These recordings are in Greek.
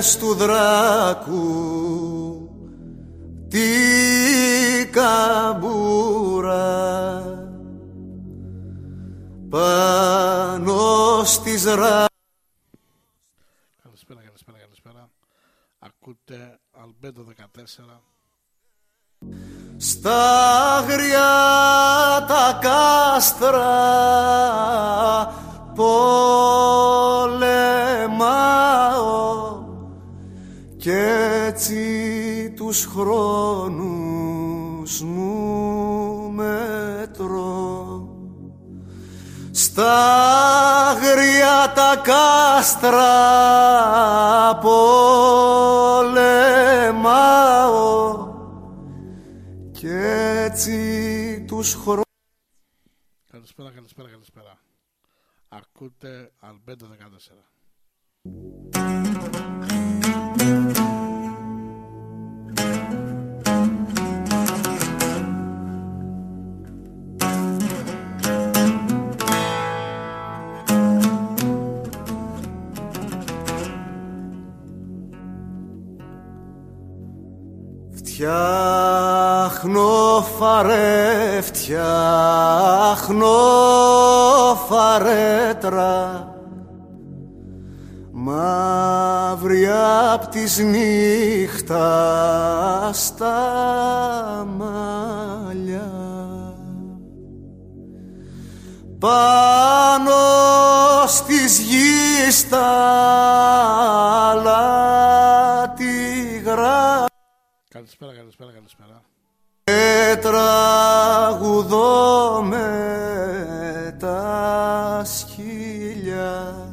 δράε του δράκου τη καμπούρα πάνω στις ρα... Καλησπέρα, καλησπέρα, καλησπέρα. Ακούτε Αλμπέντο 14. Στα αγριά τα κάστρα πολεμάω και έτσι τους χρόνους μου μετρώ στα αγριά τα κάστρα πολεμάω και έτσι τους χρόνους Καλησπέρα, καλησπέρα, καλησπέρα. Ακούτε Αλμπέντο 14. Φτιάχνω φαρέ, φτιάχνω φαρέτρα Μαύρη απ' της νύχτας στα μαλλιά. Πάνω στις γης τα αλάτι γράφει. Καλησπέρα, καλησπέρα, καλησπέρα. και τραγουδώ με τα σκύλια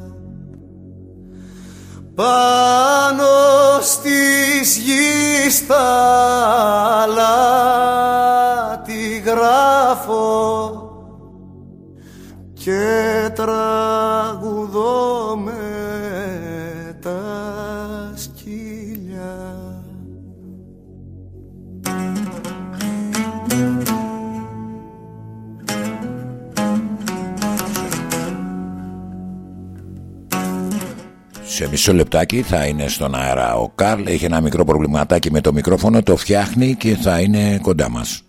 πάνω στις γης τα αλάτι γράφω και τραγουδώ Σε μισό λεπτάκι θα είναι στον αέρα ο Καρλ. Έχει ένα μικρό προβληματάκι με το μικρόφωνο, το φτιάχνει και θα είναι κοντά μας.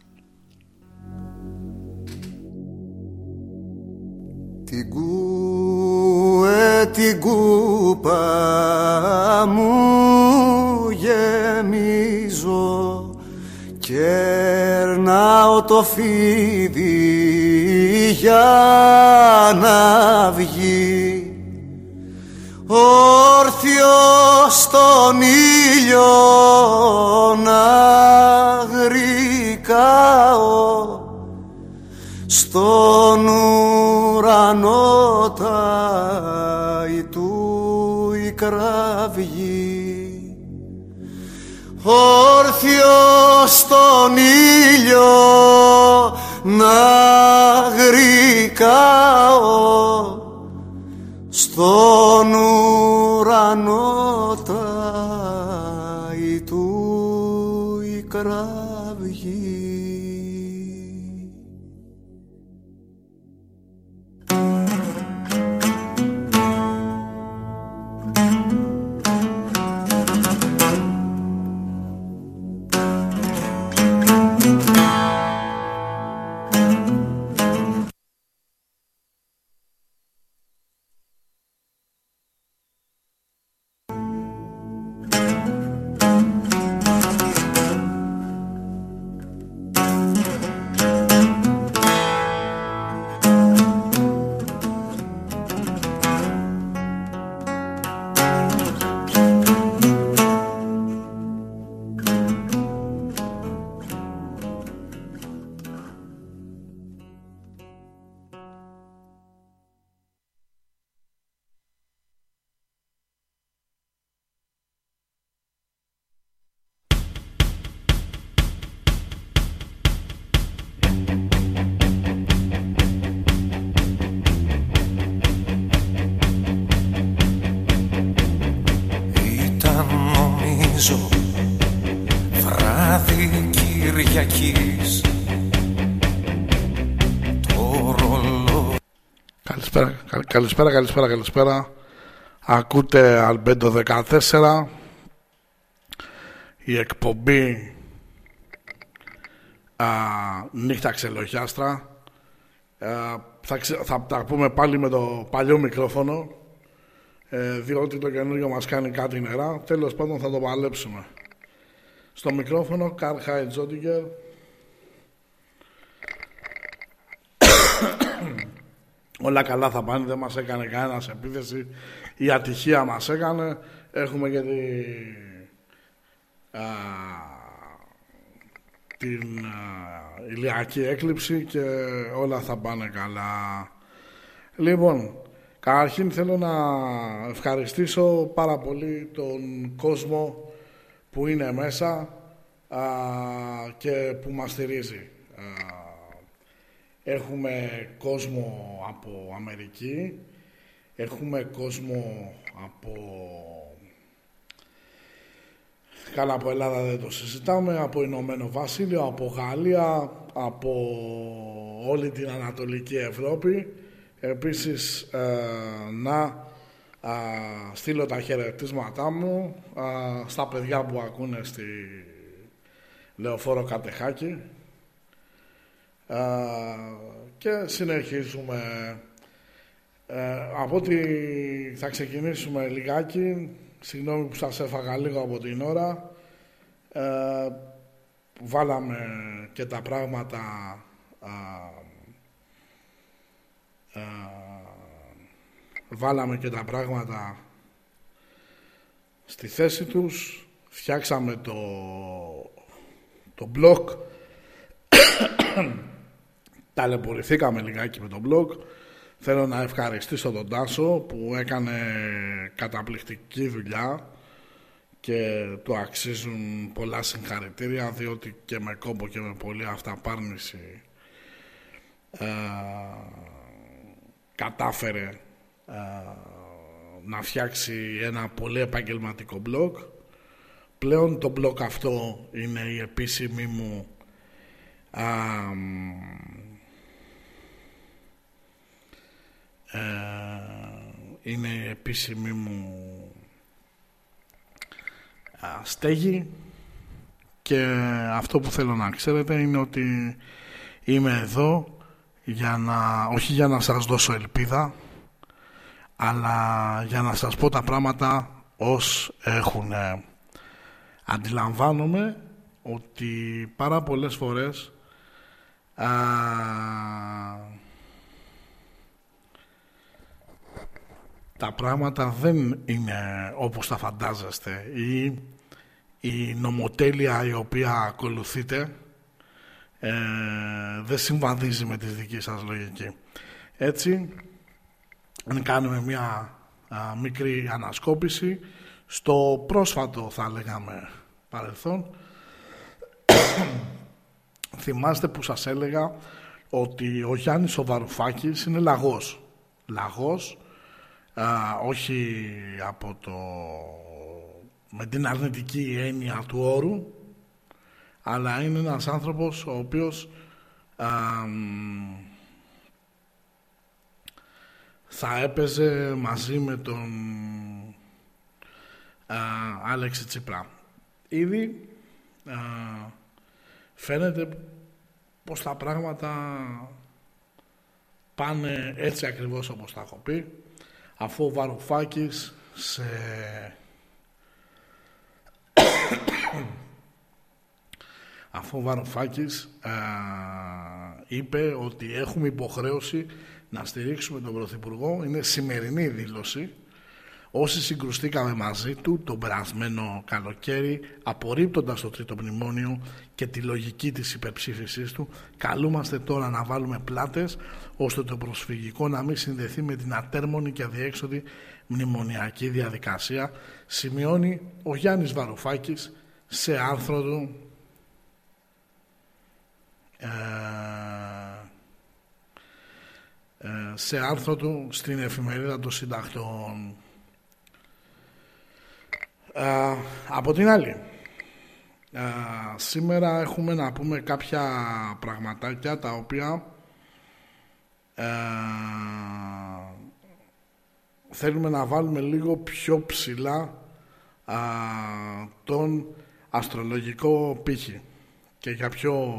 Την κούε την κούπα μου γεμίζω Κερνάω το φίδι για να βγει Όρθιο στον ήλιο να γρικάω στον ουρανό τάι του η κραυγή. Όρθιο στον ήλιο νικάω στον Καλησπέρα, καλ- καλησπέρα, καλησπέρα, καλησπέρα. Ακούτε Αλμπέντο 14. Η εκπομπή α, Νύχτα Ξελοχιάστρα. Α, θα, ξε- θα τα πούμε πάλι με το παλιό μικρόφωνο ε, διότι το καινούριο μας κάνει κάτι νερά. Τέλος πάντων θα το παλέψουμε. Στο μικρόφωνο Καρχάι Τζόντιγκερ. Όλα καλά θα πάνε, δεν μας έκανε κανένας επίθεση. Η ατυχία μας έκανε. Έχουμε και τη, α, την α, ηλιακή έκλειψη και όλα θα πάνε καλά. Λοιπόν, καταρχήν θέλω να ευχαριστήσω πάρα πολύ τον κόσμο που είναι μέσα α, και που μας στηρίζει. Α, Έχουμε κόσμο από Αμερική, έχουμε κόσμο από... Καλά από Ελλάδα δεν το συζητάμε, από Ηνωμένο Βασίλειο, από Γαλλία, από όλη την Ανατολική Ευρώπη. Επίσης ε, να α, στείλω τα χαιρετίσματά μου α, στα παιδιά που ακούνε στη Λεωφόρο Κατεχάκη Α, και συνεχίζουμε. Ε, από ότι θα ξεκινήσουμε λιγάκι, συγγνώμη που σας έφαγα λίγο από την ώρα, ε, βάλαμε και τα πράγματα α, α, βάλαμε και τα πράγματα στη θέση τους, φτιάξαμε το, το blog ταλαιπωρηθήκαμε λιγάκι με τον blog. Θέλω να ευχαριστήσω τον Τάσο που έκανε καταπληκτική δουλειά και του αξίζουν πολλά συγχαρητήρια διότι και με κόμπο και με πολλή αυταπάρνηση ε, κατάφερε ε, να φτιάξει ένα πολύ επαγγελματικό blog. Πλέον το blog αυτό είναι η επίσημη μου α, ε, είναι η επίσημη μου α, στέγη. Και αυτό που θέλω να ξέρετε είναι ότι είμαι εδώ για να, όχι για να σας δώσω ελπίδα αλλά για να σας πω τα πράγματα ως έχουν αντιλαμβάνομαι ότι πάρα πολλές φορές α, τα πράγματα δεν είναι όπως τα φαντάζεστε ή η νομοτέλεια η οποία ακολουθείτε ε, δεν συμβαδίζει με τη δική σας λογική. Έτσι, αν κάνουμε μια α, μικρή ανασκόπηση στο πρόσφατο θα λέγαμε παρελθόν θυμάστε που σας έλεγα ότι ο Γιάννης ο Βαρουφάκης είναι λαγός. Λαγός, όχι από το, με την αρνητική έννοια του όρου, αλλά είναι ένας άνθρωπος ο οποίος θα έπαιζε μαζί με τον α, Άλεξη Τσίπρα. Ήδη φαίνεται πως τα πράγματα πάνε έτσι ακριβώς όπως τα έχω πει αφού ο Βαρουφάκης σε αφού ο Βαρουφάκης είπε ότι έχουμε υποχρέωση να στηρίξουμε τον Πρωθυπουργό. Είναι σημερινή δήλωση Όσοι συγκρουστήκαμε μαζί του τον περασμένο καλοκαίρι, απορρίπτοντας το τρίτο μνημόνιο και τη λογική της υπερψήφισής του, καλούμαστε τώρα να βάλουμε πλάτες, ώστε το προσφυγικό να μην συνδεθεί με την ατέρμονη και αδιέξοδη μνημονιακή διαδικασία, σημειώνει ο Γιάννης Βαρουφάκης σε άρθρο του ε, ε, σε άρθρο του στην εφημερίδα των συντακτών από την άλλη, σήμερα έχουμε να πούμε κάποια πραγματάκια τα οποία θέλουμε να βάλουμε λίγο πιο ψηλά τον αστρολογικό πύχη. Και για ποιο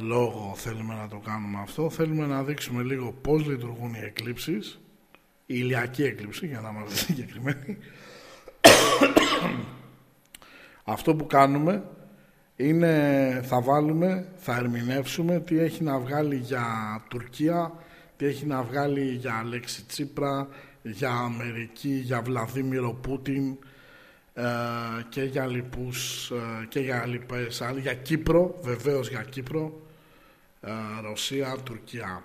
λόγο θέλουμε να το κάνουμε αυτό θέλουμε να δείξουμε λίγο πώς λειτουργούν οι εκλήψεις η ηλιακή έκλειψη, για να είμαστε συγκεκριμένοι. Αυτό που κάνουμε είναι θα βάλουμε, θα ερμηνεύσουμε τι έχει να βγάλει για Τουρκία, τι έχει να βγάλει για Αλέξη Τσίπρα, για Αμερική, για Βλαδίμηρο Πούτιν ε, και για λοιπούς ε, και για λοιπές για Κύπρο, βεβαίως για Κύπρο, ε, Ρωσία, Τουρκία.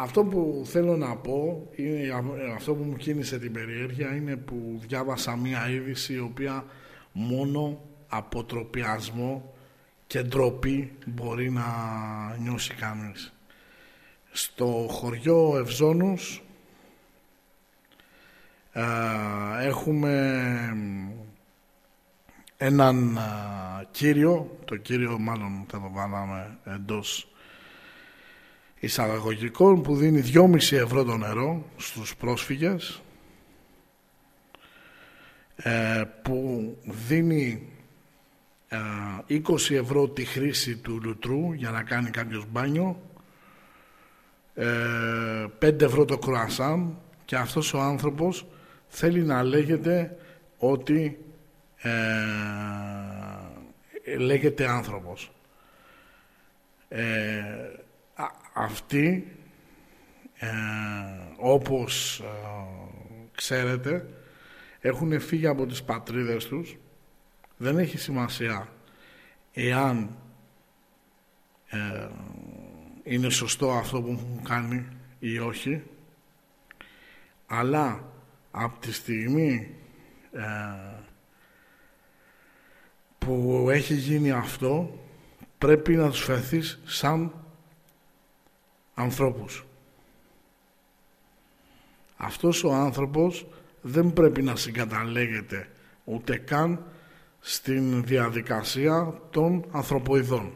Αυτό που θέλω να πω, είναι, αυτό που μου κίνησε την περιέργεια είναι που διάβασα μία είδηση η οποία μόνο από τροπιασμό και ντροπή μπορεί να νιώσει κανείς. Στο χωριό Ευζώνους ε, έχουμε έναν κύριο, το κύριο μάλλον θα το βάλαμε εντός εισαγωγικών που δίνει 2,5 ευρώ το νερό στους πρόσφυγες ε, που δίνει 20 ε, ευρώ τη χρήση του λουτρού για να κάνει κάποιος μπάνιο 5 ε, ευρώ το κρουασάν και αυτός ο άνθρωπος θέλει να λέγεται ότι λέγεται άνθρωπος αυτοί ε, όπως ε, ξέρετε έχουν φύγει από τις πατρίδες τους. Δεν έχει σημασία εάν ε, είναι σωστό αυτό που έχουν κάνει ή όχι αλλά από τη στιγμή που έχει γίνει αυτό πρέπει να τους φερθείς σαν ανθρώπους. Αυτός ο άνθρωπος δεν πρέπει να συγκαταλέγεται ούτε καν στην διαδικασία των ανθρωποειδών.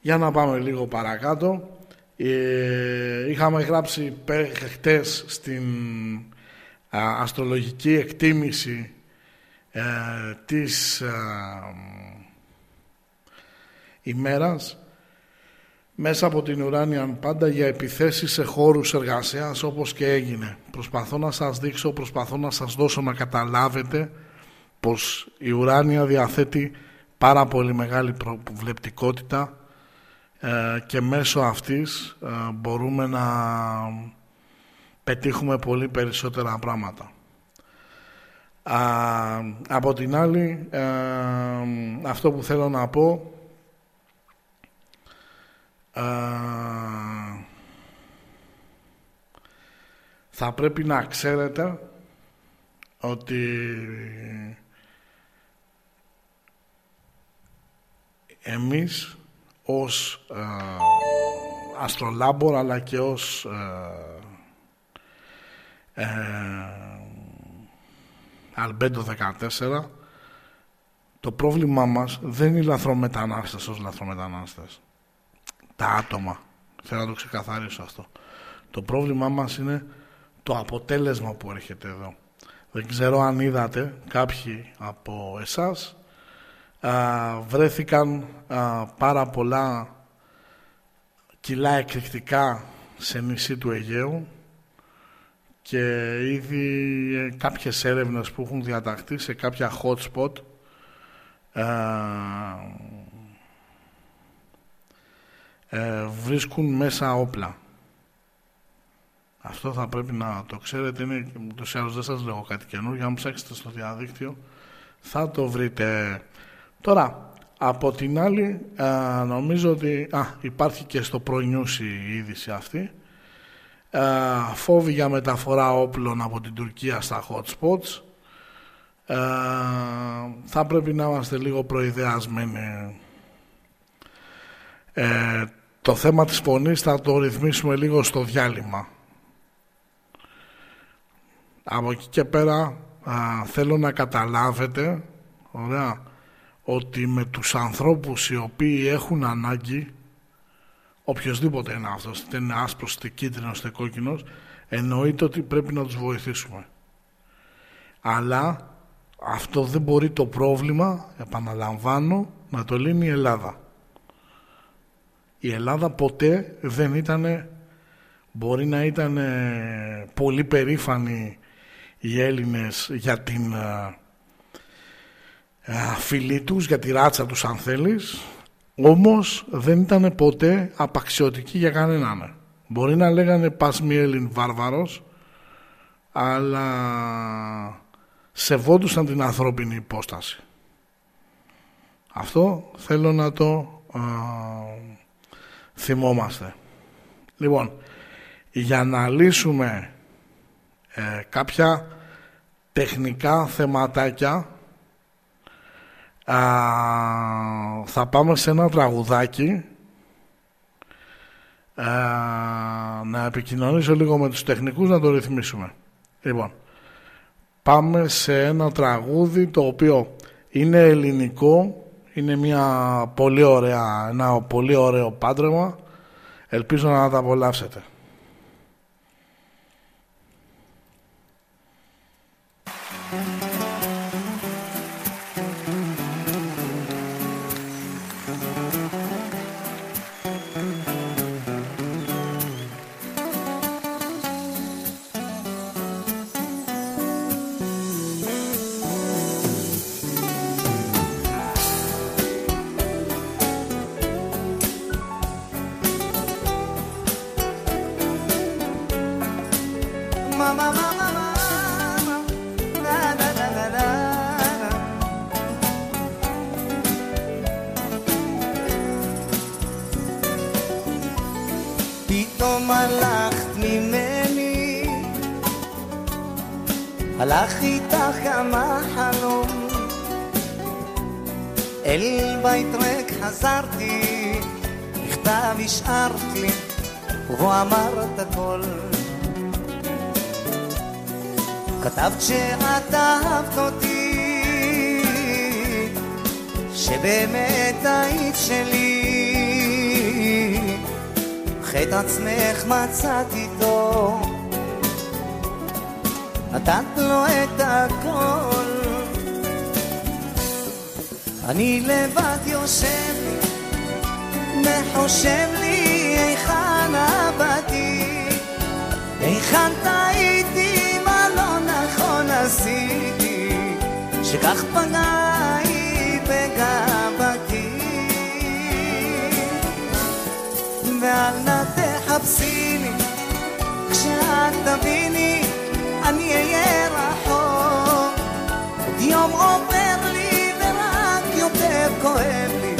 Για να πάμε λίγο παρακάτω. Ε, είχαμε γράψει χτες στην αστρολογική εκτίμηση ε, της ημέρας μέσα από την ουράνια πάντα για επιθέσεις σε χώρους εργασίας όπως και έγινε. Προσπαθώ να σας δείξω, προσπαθώ να σας δώσω να καταλάβετε πως η ουράνια διαθέτει πάρα πολύ μεγάλη προβλεπτικότητα ε, και μέσω αυτής ε, μπορούμε να πετύχουμε πολύ περισσότερα πράγματα. από την άλλη, ε, αυτό που θέλω να πω θα πρέπει να ξέρετε ότι εμείς ως ε, αστρολάμπορα αλλά και ως ε, ε αλμπέντο 14 το πρόβλημά μας δεν είναι οι λαθρομετανάστες ως λαθρομετανάστες τα άτομα. Θέλω να το ξεκαθαρίσω αυτό. Το πρόβλημά μας είναι το αποτέλεσμα που έρχεται εδώ. Δεν ξέρω αν είδατε κάποιοι από εσάς α, βρέθηκαν α, πάρα πολλά κιλά εκρηκτικά σε νησί του Αιγαίου και ήδη ε, κάποιες έρευνες που έχουν διαταχθεί σε κάποια hot spot ε, βρίσκουν μέσα όπλα. Αυτό θα πρέπει να το ξέρετε, είναι ούτως ή άλλως δεν σας λέω κάτι καινούργιο, αν ψάξετε στο διαδίκτυο θα το βρείτε. Τώρα, από την άλλη, νομίζω ότι α, υπάρχει και στο προνιούσι η είδηση αυτή, φόβη για μεταφορά όπλων από την Τουρκία στα hot spots, θα πρέπει να είμαστε λίγο προειδεασμένοι. Ε, το θέμα της φωνής θα το ρυθμίσουμε λίγο στο διάλειμμα. Από εκεί και πέρα θέλω να καταλάβετε ωραία, ότι με τους ανθρώπους οι οποίοι έχουν ανάγκη οποιοδήποτε είναι αυτός, είτε είναι άσπρος, είτε κίτρινος, είτε κόκκινος εννοείται ότι πρέπει να τους βοηθήσουμε. Αλλά αυτό δεν μπορεί το πρόβλημα, επαναλαμβάνω, να το λύνει η Ελλάδα. Η Ελλάδα ποτέ δεν ήταν, μπορεί να ήταν πολύ περήφανοι οι Έλληνες για την φίλοι τους, για τη ράτσα τους αν θέλεις, όμως δεν ήταν ποτέ απαξιωτικοί για κανέναν. Μπορεί να λέγανε πας μη Έλλην βάρβαρος, αλλά σεβόντουσαν την ανθρώπινη υπόσταση. Αυτό θέλω να το α, θυμόμαστε. Λοιπόν, για να λύσουμε ε, κάποια τεχνικά θεματάκια α, θα πάμε σε ένα τραγουδάκι α, να επικοινωνήσω λίγο με τους τεχνικούς να το ρυθμίσουμε. Λοιπόν, πάμε σε ένα τραγούδι το οποίο είναι ελληνικό, είναι μια πολύ ωραία, ένα πολύ ωραίο πάντρεμα. Ελπίζω να τα απολαύσετε. שאת אהבת אותי שבאמת היית שלי. חטא עצמך מצאת לי כשאת תביני אני אהיה רחוק. יום עובר לי ורק יותר כואב לי.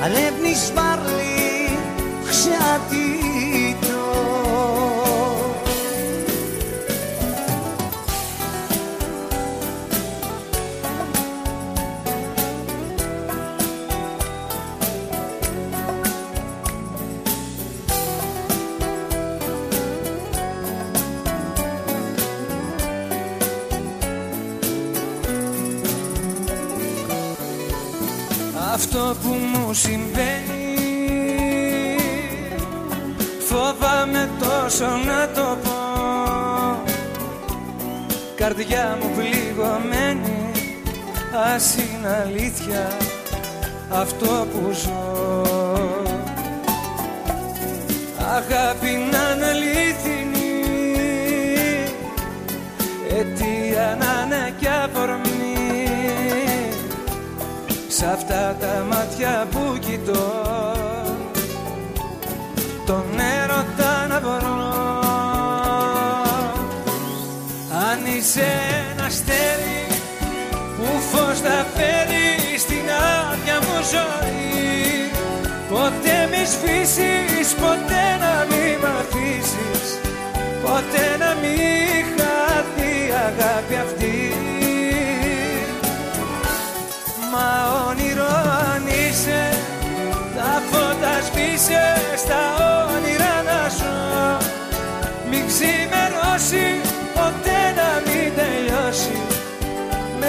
הלב נשבר Καρδιά μου πληγωμένη Ας είναι αλήθεια αυτό που ζω. Αγάπη να είναι αλήθινη Αιτία να είναι κι αφορμή. Σ' αυτά τα μάτια που αστέρι που φως θα φέρει στην άδεια μου ζωή. Ποτέ μη σβήσεις, ποτέ να μη μ' αφήσεις Ποτέ να μη χαθεί η αγάπη αυτή. Μα όνειρο αν είσαι Τα φώτα σβήσε στα όνειρα να ζω Μην ξημερώσεις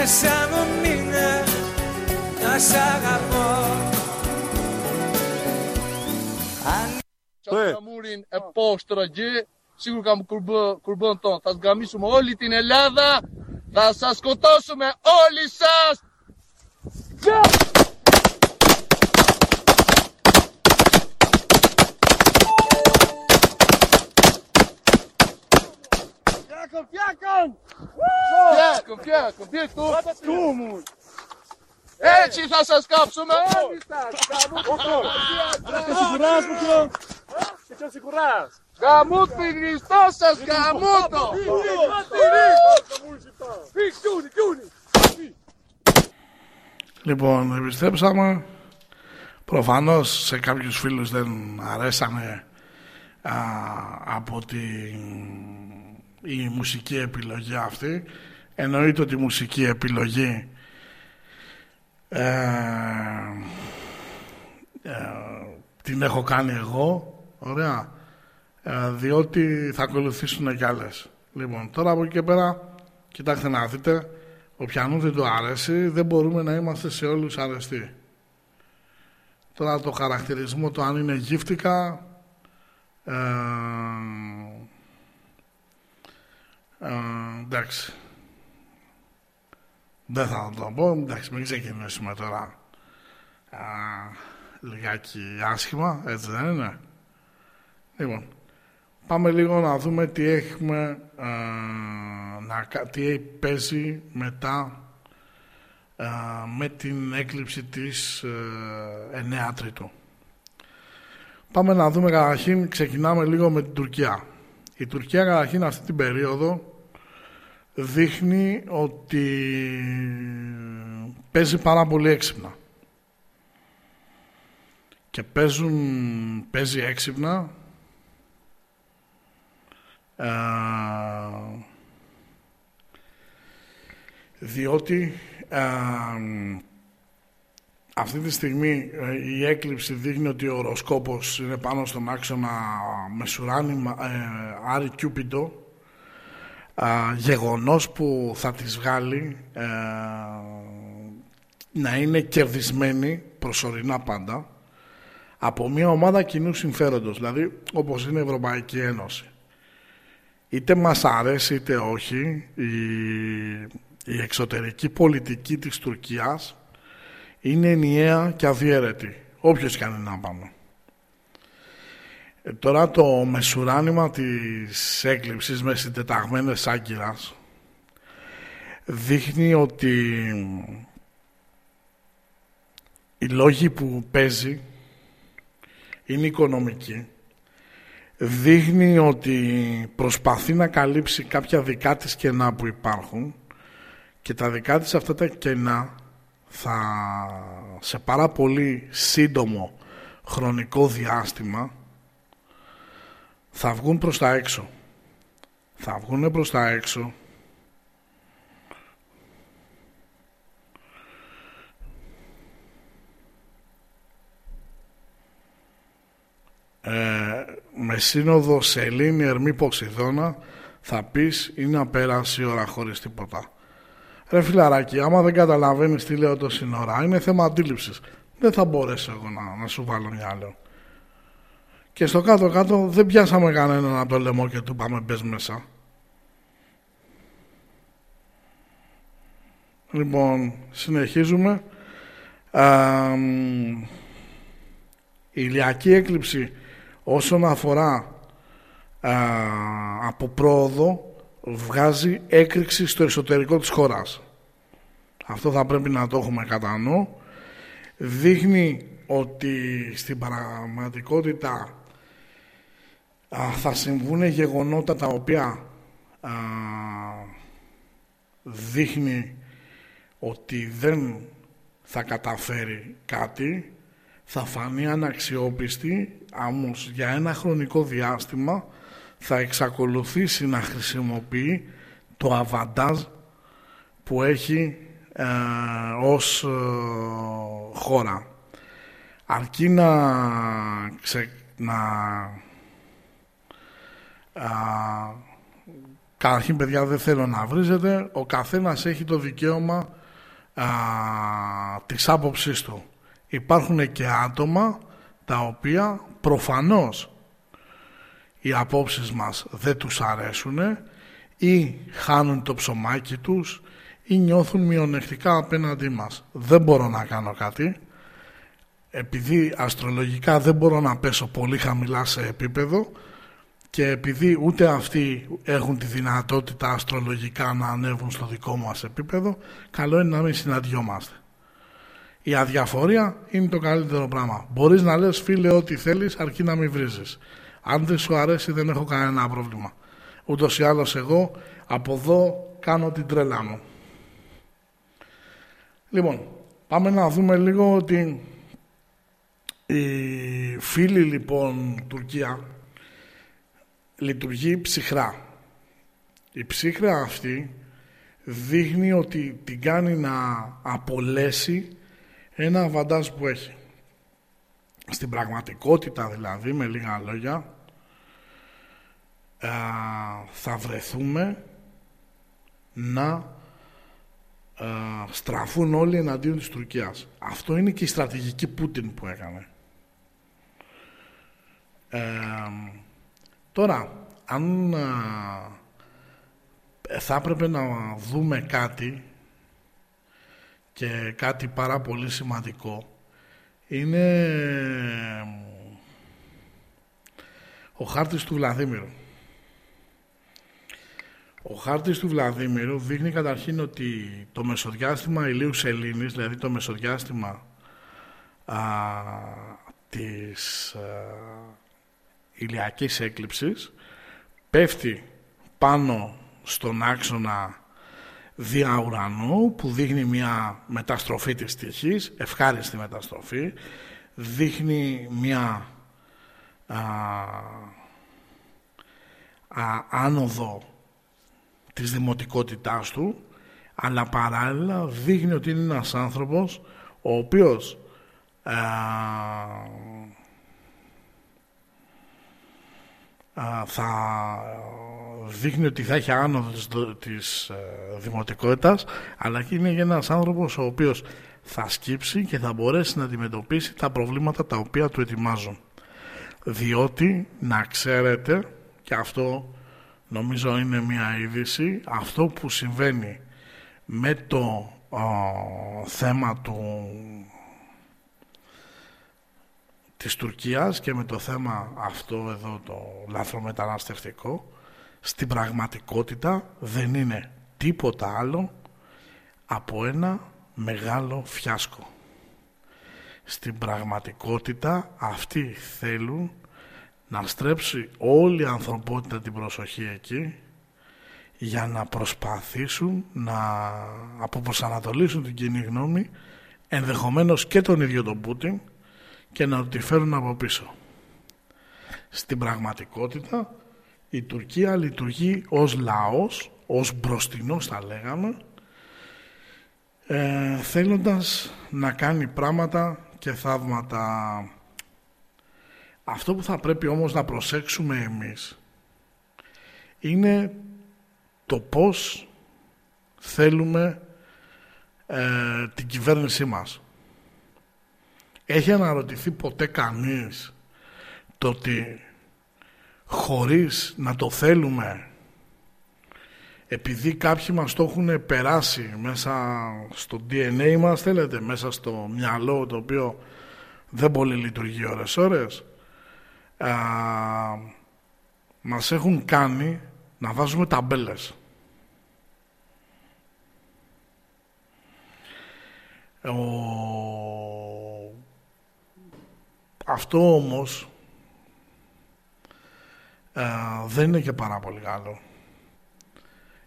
Μέσα μου μείνε να σ' αγαπώ Qatë kamurin e poshtë gjë, sigur kam kurbë, kurbën ton. Ta zgamisëm oli tin e ladha, ta sa skotosëm e oli sas. Gjë! Fjakën, fjakën! Fjakën, fjakën, fjakën, tu, tu mu. E, që i tha sa skapsëm e oli sas. Γαμούτο η Χριστό σας, γαμούτο! Λοιπόν, επιστρέψαμε. Προφανώς σε κάποιους φίλους δεν αρέσανε α, από την η μουσική επιλογή αυτή. Εννοείται ότι η μουσική επιλογή ε, ε, την έχω κάνει εγώ, ωραία, ε, διότι θα ακολουθήσουν κι άλλες. Λοιπόν, τώρα από εκεί και πέρα, κοιτάξτε να δείτε, Οποιανού δεν το άρεσε, δεν μπορούμε να είμαστε σε όλους αρεστοί. Τώρα το χαρακτηρισμό το αν είναι γύφτικα, ε, ε, εντάξει. Δεν θα το πω, εντάξει, μην ξεκινήσουμε τώρα α, λιγάκι άσχημα, έτσι δεν είναι; Λοιπόν, πάμε λίγο να δούμε τι έχουμε α, να, τι παίζει μετά α, με την έκλειψη της ε, 9 Τρίτου. Πάμε να δούμε καταρχήν, ξεκινάμε λίγο με την Τουρκία. Η Τουρκία καταρχήν αυτή την περίοδο δείχνει ότι παίζει πάρα πολύ έξυπνα. Και παίζουν, παίζει έξυπνα ε, διότι ε, αυτή τη στιγμή ε, η έκλειψη δείχνει ότι ο οροσκόπος είναι πάνω στον άξονα Μεσουράνη ε, Άρη Κιούπιντο γεγονός που θα τις βγάλει ε, να είναι κερδισμένη προσωρινά πάντα από μια ομάδα κοινού συμφέροντος, δηλαδή όπως είναι η Ευρωπαϊκή Ένωση. Είτε μας αρέσει είτε όχι, η, η εξωτερική πολιτική της Τουρκίας είναι ενιαία και αδιέρετη, όποιος κάνει να πάμε. Ε, τώρα το μεσουράνημα της έκλειψης με συντεταγμένες άγκυρας δείχνει ότι οι λόγοι που παίζει είναι οικονομικοί. Δείχνει ότι προσπαθεί να καλύψει κάποια δικά της κενά που υπάρχουν και τα δικά της αυτά τα κενά θα σε πάρα πολύ σύντομο χρονικό διάστημα θα βγουν προς τα έξω. Θα βγουν προς τα έξω ε, με σύνοδο Σελήνη Ερμή Ποσειδώνα θα πεις είναι να πέρασε η ώρα χωρίς τίποτα. Ρε φιλαράκι, άμα δεν καταλαβαίνεις τι λέω το σύνορα, είναι θέμα αντίληψης. δεν θα μπορέσω εγώ να, να σου βάλω μυαλό. Και στο κάτω-κάτω δεν πιάσαμε κανέναν από το λαιμό και του πάμε μπες μέσα. Λοιπόν, συνεχίζουμε. η ηλιακή έκλειψη όσον αφορά από πρόοδο βγάζει έκρηξη στο εσωτερικό της χώρας. Αυτό θα πρέπει να το έχουμε κατά νου. Δείχνει ότι στην πραγματικότητα θα συμβούν γεγονότα τα οποία δείχνει ότι δεν θα καταφέρει κάτι, θα φανεί αναξιόπιστη, όμως για ένα χρονικό διάστημα θα εξακολουθήσει να χρησιμοποιεί το αβαντάζ που έχει ε, ως ε, χώρα. Αρκεί να, ξε, να καταρχήν παιδιά δεν θέλω να βρίζετε, ο καθένας έχει το δικαίωμα α, της άποψής του. Υπάρχουν και άτομα τα οποία προφανώς οι απόψεις μας δεν τους αρέσουν ή χάνουν το ψωμάκι τους ή νιώθουν μειονεκτικά απέναντί μας. Δεν μπορώ να κάνω κάτι. Επειδή αστρολογικά δεν μπορώ να πέσω πολύ χαμηλά σε επίπεδο και επειδή ούτε αυτοί έχουν τη δυνατότητα αστρολογικά να ανέβουν στο δικό μας επίπεδο, καλό είναι να μην συναντιόμαστε. Η αδιαφορία είναι το καλύτερο πράγμα. Μπορείς να λες φίλε ό,τι θέλεις αρκεί να μην βρίζεις. Αν δεν σου αρέσει δεν έχω κανένα πρόβλημα. Ούτως ή άλλως εγώ από εδώ κάνω την τρέλα μου. Λοιπόν, πάμε να δούμε λίγο ότι οι φίλοι λοιπόν Τουρκία λειτουργεί ψυχρά. Η ψύχρα αυτή δείχνει ότι την κάνει να απολέσει ένα αβαντάζ που έχει. Στην πραγματικότητα δηλαδή, με λίγα λόγια, θα βρεθούμε να στραφούν όλοι εναντίον της Τουρκίας. Αυτό είναι και η στρατηγική Πούτιν που έκανε. Τώρα, αν θα έπρεπε να δούμε κάτι και κάτι πάρα πολύ σημαντικό είναι ο χάρτης του Βλαδίμηρου. Ο χάρτης του Βλαδίμηρου δείχνει καταρχήν ότι το μεσοδιάστημα ηλίους σελήνης, δηλαδή το μεσοδιάστημα α, της α, ηλιακής έκλειψης, πέφτει πάνω στον άξονα διαουρανού που δείχνει μια μεταστροφή της τυχής, ευχάριστη μεταστροφή, δείχνει μια α, α, άνοδο της δημοτικότητάς του αλλά παράλληλα δείχνει ότι είναι ένας άνθρωπος ο οποίος α, θα δείχνει ότι θα έχει άνοδο της, της ε, δημοτικότητας αλλά και είναι ένας άνθρωπος ο οποίος θα σκύψει και θα μπορέσει να αντιμετωπίσει τα προβλήματα τα οποία του ετοιμάζουν. Διότι να ξέρετε και αυτό νομίζω είναι μια είδηση αυτό που συμβαίνει με το θέμα του της Τουρκίας και με το θέμα αυτό εδώ το λάθρομεταναστευτικό στην πραγματικότητα δεν είναι τίποτα άλλο από ένα μεγάλο φιάσκο. Στην πραγματικότητα αυτοί θέλουν να στρέψει όλη η ανθρωπότητα την προσοχή εκεί για να προσπαθήσουν να αποπροσανατολίσουν την κοινή γνώμη ενδεχομένως και τον ίδιο τον Πούτιν και να τη φέρουν από πίσω. Στην πραγματικότητα η Τουρκία λειτουργεί ως λαός, ως μπροστινός θα λέγαμε, ε, θέλοντας να κάνει πράγματα και θαύματα. Αυτό που θα πρέπει όμως να προσέξουμε εμείς είναι το πώς θέλουμε ε, την κυβέρνησή μας. Έχει αναρωτηθεί ποτέ κανείς το ότι χωρίς να το θέλουμε επειδή κάποιοι μας το έχουν περάσει μέσα στο DNA μας θέλετε μέσα στο μυαλό το οποίο δεν πολύ λειτουργεί ώρες ώρες α, μας έχουν κάνει να βάζουμε ταμπέλες αυτό όμως δεν είναι και πάρα πολύ καλό.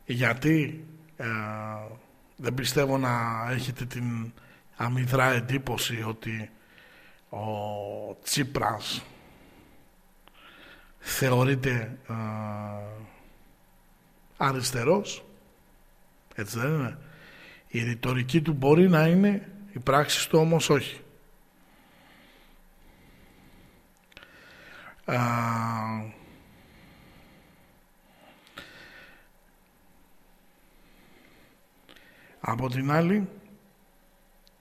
Γιατί ε, δεν πιστεύω να έχετε την αμυδρά εντύπωση ότι ο Τσίπρας θεωρείται ε, αριστερός. Έτσι δεν είναι. Η ρητορική του μπορεί να είναι η πράξη του όμως όχι ε, Από την άλλη,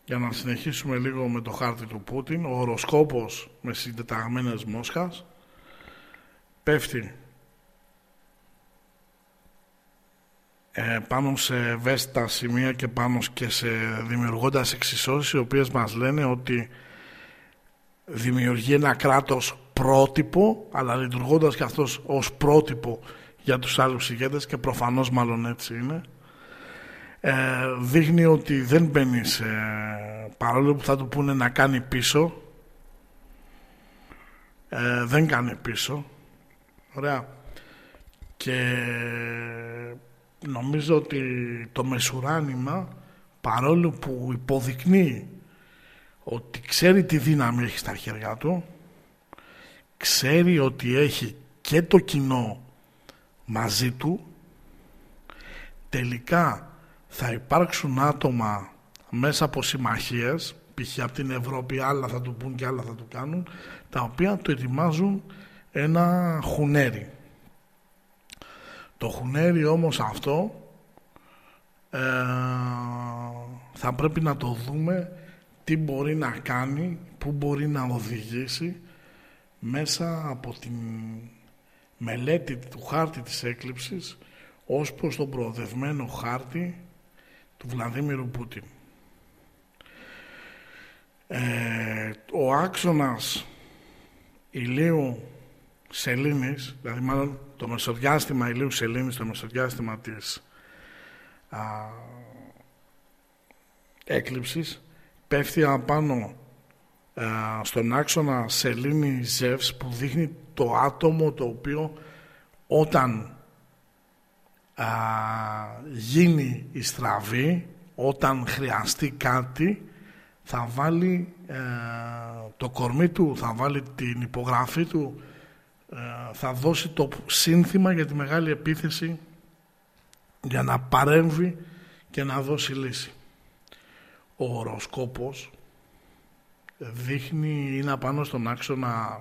για να συνεχίσουμε λίγο με το χάρτη του Πούτιν, ο οροσκόπος με συντεταγμένες μόσχας πέφτει ε, πάνω σε ευαίσθητα σημεία και πάνω και σε δημιουργώντας εξισώσεις οι οποίες μας λένε ότι δημιουργεί ένα κράτος πρότυπο αλλά λειτουργώντας και αυτός ως πρότυπο για τους άλλους ηγέτες και προφανώς μάλλον έτσι είναι ε, δείχνει ότι δεν μπαίνει σε, παρόλο που θα του πούνε να κάνει πίσω ε, δεν κάνει πίσω. Ωραία. Και νομίζω ότι το μεσουράνημα παρόλο που υποδεικνύει ότι ξέρει τι δύναμη έχει στα χέρια του ξέρει ότι έχει και το κοινό μαζί του τελικά θα υπάρξουν άτομα μέσα από συμμαχίες π.χ. από την Ευρώπη άλλα θα του πούν και άλλα θα του κάνουν τα οποία το ετοιμάζουν ένα χουνέρι το χουνέρι όμως αυτό ε, θα πρέπει να το δούμε τι μπορεί να κάνει που μπορεί να οδηγήσει μέσα από την μελέτη του χάρτη της έκλειψης ως προς τον προοδευμένο χάρτη του Βλανδίμιρου Πούτιν. Ε, ο άξονας ηλίου σελήνης, δηλαδή μάλλον το μεσοδιάστημα ηλίου σελήνης, το μεσοδιάστημα της α, έκλειψης, πέφτει απάνω στον άξονα σελήνη Ζεύς που δείχνει το άτομο το οποίο όταν γίνει η στραβή όταν χρειαστεί κάτι θα βάλει ε, το κορμί του, θα βάλει την υπογραφή του ε, θα δώσει το σύνθημα για τη μεγάλη επίθεση για να παρέμβει και να δώσει λύση. Ο οροσκόπος δείχνει, είναι απάνω στον άξονα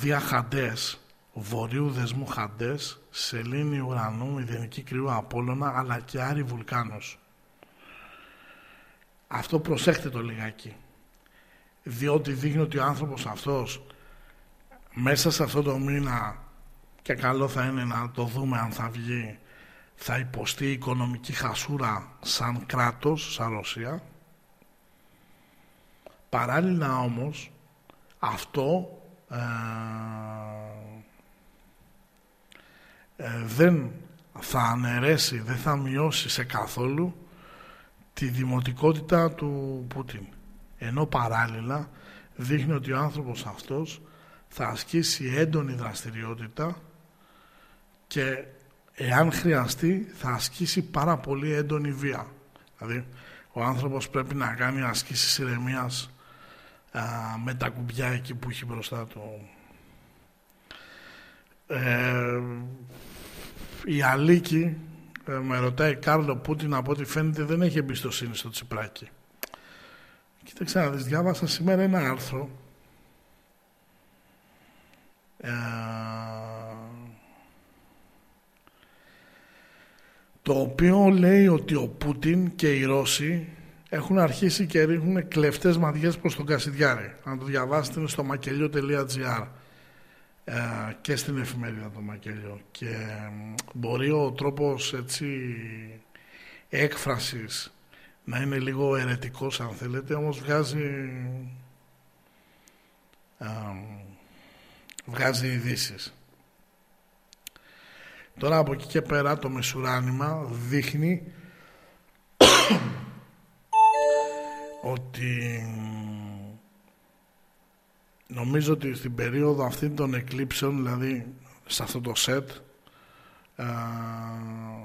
διαχαντές βορείου δεσμού Χαντές, σελήνη ουρανού, μηδενική κρυού Απόλλωνα, αλλά και Άρη Βουλκάνος. Αυτό προσέχτε το λιγάκι. Διότι δείχνει ότι ο άνθρωπος αυτός μέσα σε αυτό το μήνα και καλό θα είναι να το δούμε αν θα βγει θα υποστεί οικονομική χασούρα σαν κράτος, σαν Ρωσία. Παράλληλα όμως αυτό ε, ε, δεν θα αναιρέσει, δεν θα μειώσει σε καθόλου τη δημοτικότητα του Πούτιν. Ενώ παράλληλα δείχνει ότι ο άνθρωπος αυτός θα ασκήσει έντονη δραστηριότητα και εάν χρειαστεί θα ασκήσει πάρα πολύ έντονη βία. Δηλαδή ο άνθρωπος πρέπει να κάνει ασκήσεις ηρεμίας με τα κουμπιά εκεί που έχει μπροστά του. Ε, η Αλίκη ε, με ρωτάει Κάρλο Πούτιν από ό,τι φαίνεται δεν έχει εμπιστοσύνη στο Τσιπράκι. Κοίταξε να δεις, διάβασα σήμερα ένα άρθρο ε, το οποίο λέει ότι ο Πούτιν και οι Ρώσοι έχουν αρχίσει και ρίχνουν κλεφτές ματιές προς τον Κασιδιάρη. Αν το διαβάσετε είναι στο μακελιό.gr ε, και στην εφημερίδα το Μακελιό. Και μπορεί ο τρόπος έτσι έκφρασης να είναι λίγο ερετικός αν θέλετε, όμως βγάζει, α, βγάζει ειδήσεις. Τώρα από εκεί και πέρα το μεσουράνημα δείχνει ότι νομίζω ότι στην περίοδο αυτή των εκλήψεων, δηλαδή σε αυτό το σετ,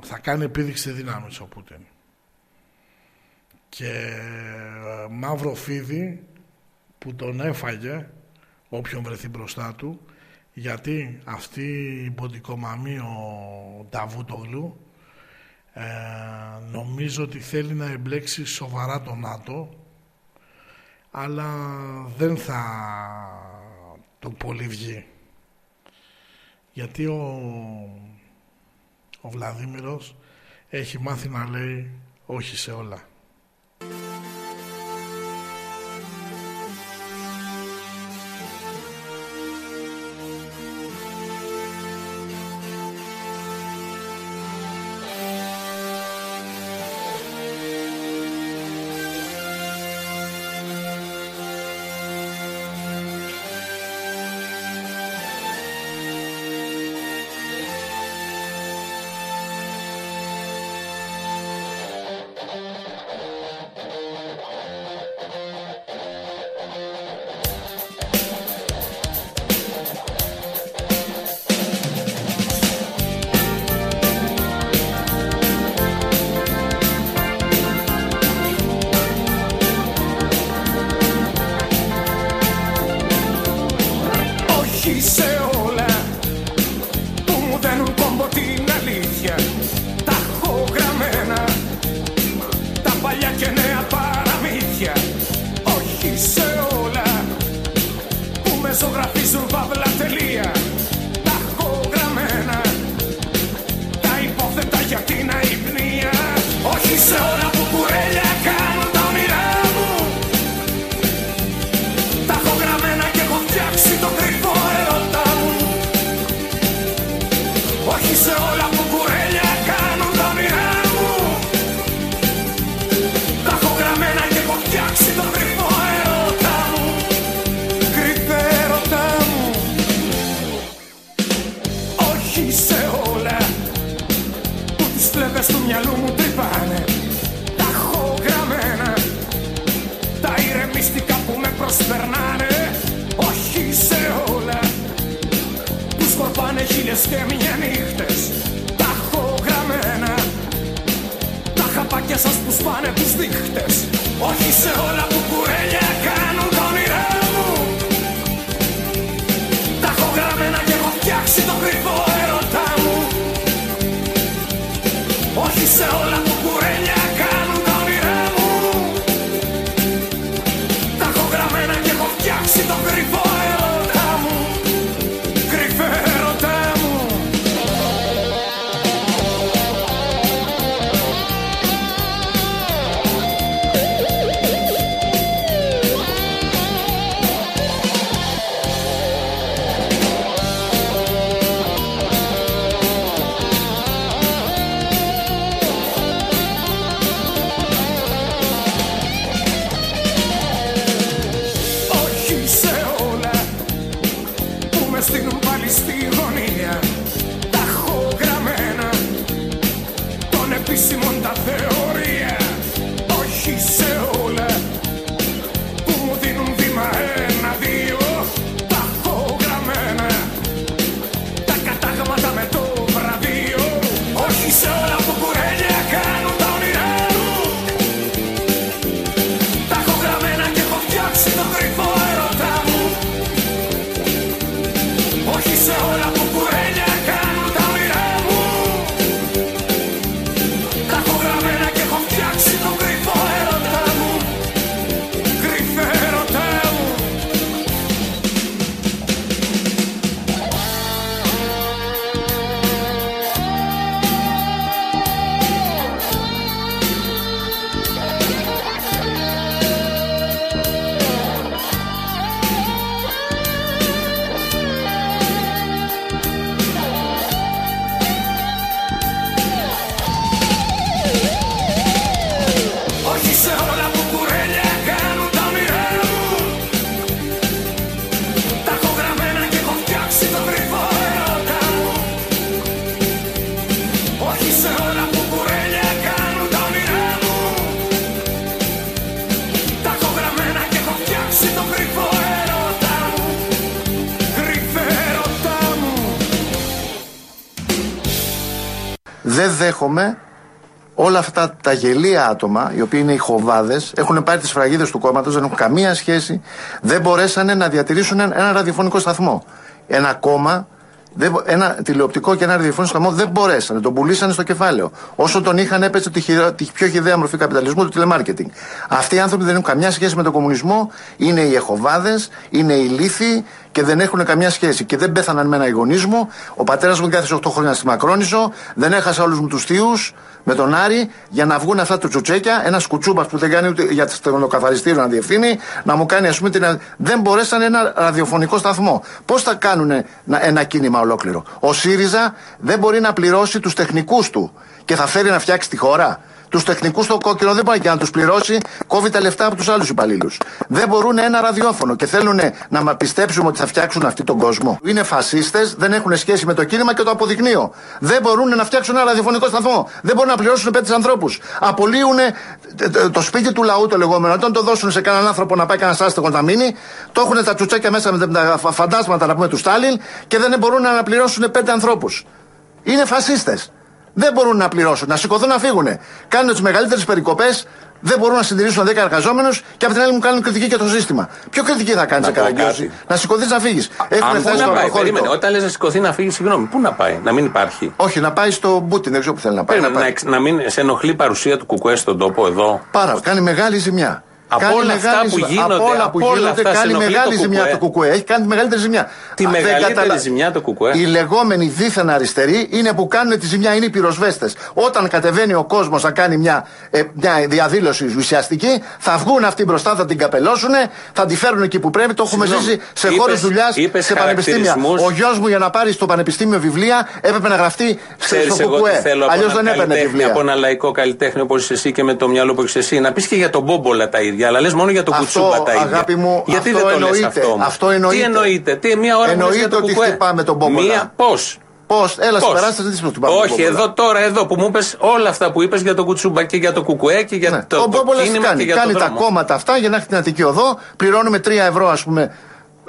θα κάνει επίδειξη δυνάμεις ο Πούτιν. Και ε, μαύρο φίδι που τον έφαγε όποιον βρεθεί μπροστά του γιατί αυτή η ποντικομαμή ο Νταβούτογλου ε, νομίζω ότι θέλει να εμπλέξει σοβαρά τον ΝΑΤΟ αλλά δεν θα το πολύ βγει γιατί ο, ο Βλαδίμηρος έχει μάθει να λέει όχι σε όλα. Dice hola. É δέχομαι όλα αυτά τα γελία άτομα, οι οποίοι είναι οι χοβάδες, έχουν πάρει τις φραγίδες του κόμματος, δεν έχουν καμία σχέση, δεν μπορέσανε να διατηρήσουν ένα, ένα ραδιοφωνικό σταθμό. Ένα κόμμα, δεν, μπο- ένα τηλεοπτικό και ένα ραδιοφωνικό σταθμό δεν μπορέσανε, τον πουλήσανε στο κεφάλαιο. Όσο τον είχαν, έπεσε τη, χειρο- τη πιο χιδέα μορφή καπιταλισμού του τηλεμάρκετινγκ. Αυτοί οι άνθρωποι δεν έχουν καμιά σχέση με τον κομμουνισμό, είναι οι εχοβάδες, είναι οι λύθοι και δεν έχουν καμιά σχέση. Και δεν πέθαναν με ένα γονεί μου. Ο πατέρας μου κάθε 8 χρόνια στη Μακρόνισο, δεν έχασα όλους μου τους θείους με τον Άρη για να βγουν αυτά τα τσουτσέκια. Ένας κουτσούμπας που δεν κάνει ούτε για το καθαριστήριο να διευθύνει, να μου κάνει ας πούμε την. Δεν μπορέσαν ένα ραδιοφωνικό σταθμό. Πώς θα κάνουν ένα κίνημα ολόκληρο; Ο ΣΥΡΙΖΑ δεν μπορεί να πληρώσει τους τεχνικούς του και θα φέρει να φτιάξει τη χώρα; Τους τεχνικούς στο κόκκινο δεν μπορεί και να τους πληρώσει, κόβει τα λεφτά από τους άλλους υπαλλήλους. Δεν μπορούν ένα ραδιόφωνο και θέλουν να μα πιστέψουμε ότι θα φτιάξουν αυτοί τον κόσμο. Είναι φασίστες, δεν έχουν σχέση με το κίνημα και το αποδεικνύω. Δεν μπορούν να φτιάξουν ένα ραδιοφωνικό σταθμό. Δεν μπορούν να πληρώσουν πέντε ανθρώπους. Απολύουν το σπίτι του λαού το λεγόμενο. Όταν το δώσουν σε κανέναν άνθρωπο να πάει κανένας άστεγος να μείνει, το έχουν τα τσουτσέκια μέσα με τα φαντάσματα να πούμε του Στάλιν και δεν μπορούν να αναπληρώσουν πέντε ανθρώπους. Είναι φασίστες. Δεν μπορούν να πληρώσουν, να σηκωθούν να φύγουν. Κάνουν τις μεγαλύτερες περικοπές, δεν μπορούν να συντηρήσουν 10 εργαζόμενους και από την άλλη μου κάνουν κριτική για το σύστημα. Ποιο κριτική θα κάνεις σε πω καραγκιόζη, κάτι. να σηκωθείς να φύγεις. Αν πού να πάει, περίμενε. Όταν λες να σηκωθεί να φύγεις, συγγνώμη, πού να πάει, να μην υπάρχει. Όχι, να πάει στο Μπούτιν, δεν ξέρω που θέλει να πάει. Περίμενε, να να, πάει. εξ- να μην σε ενοχλεί η παρουσία του Κουκουέ στον τόπο εδώ. Πάρα, κάνει μεγάλη ζημιά. Από Κάνει όλα αυτά μεγάλη που ζημιά. γίνονται, από όλα από που όλα γίνονται, αυτά σε κάνει ενοχλεί μεγάλη το ζημιά Κουκουέ. το κουκουέ. Έχει κάνει τη μεγαλύτερη ζημιά. Τη Α, δεν μεγαλύτερη καταλα- ζημιά το Κουκουέ. Οι λεγόμενοι δίθεν αριστεροί είναι που κάνουν τη ζημιά, είναι οι πυροσβέστες. Όταν κατεβαίνει ο κόσμος να κάνει μια, ε, μια διαδήλωση ουσιαστική, θα βγουν αυτοί μπροστά, θα την καπελώσουν, θα τη φέρουν εκεί που πρέπει. Το έχουμε Συγγνώμη, ζήσει σε είπες- χώρες δουλειάς, είπες σε πανεπιστήμια. χαρακτηρισμούς. Ο γιος μου για να πάρει στο πανεπιστήμιο βιβλία έπρεπε να γραφτεί στο Ξέρεις εγώ τι κουκουέ. θέλω από Αλλιώς ένα δεν έπαιρνε καλλιτέχνη, βιβλία. από ένα λαϊκό καλλιτέχνη όπως εσύ και με το μυαλό που έχεις εσύ. Να πεις και για τον Μπόμπολα τα ίδια, αλλά λες μόνο για τον Αυτό, Κουτσούμπα τα ίδια. αγάπη μου, Γιατί αυτό δεν το λες εννοείται. αυτό, όμως; Αυτό εννοείται. Τι εννοείται, τι μία ώρα που λες Εννοείται για το ότι Κουκουέ. χτυπάμε τον Μπόμπολα. Μία, πώς; Πώς, έλα, Πώς; περάστε, δεν τι πάμε. Όχι, εδώ τώρα, εδώ που μου είπες όλα αυτά που είπες για τον Κουτσούμπα και για το Κουκουέ και για Ναι. το, ο το Μπόμπολα τι κίνημα κάνει. και για κάνει το τα δρόμο. κόμματα αυτά για να έχει την Αττική Οδό. Πληρώνουμε 3 ευρώ, ας πούμε.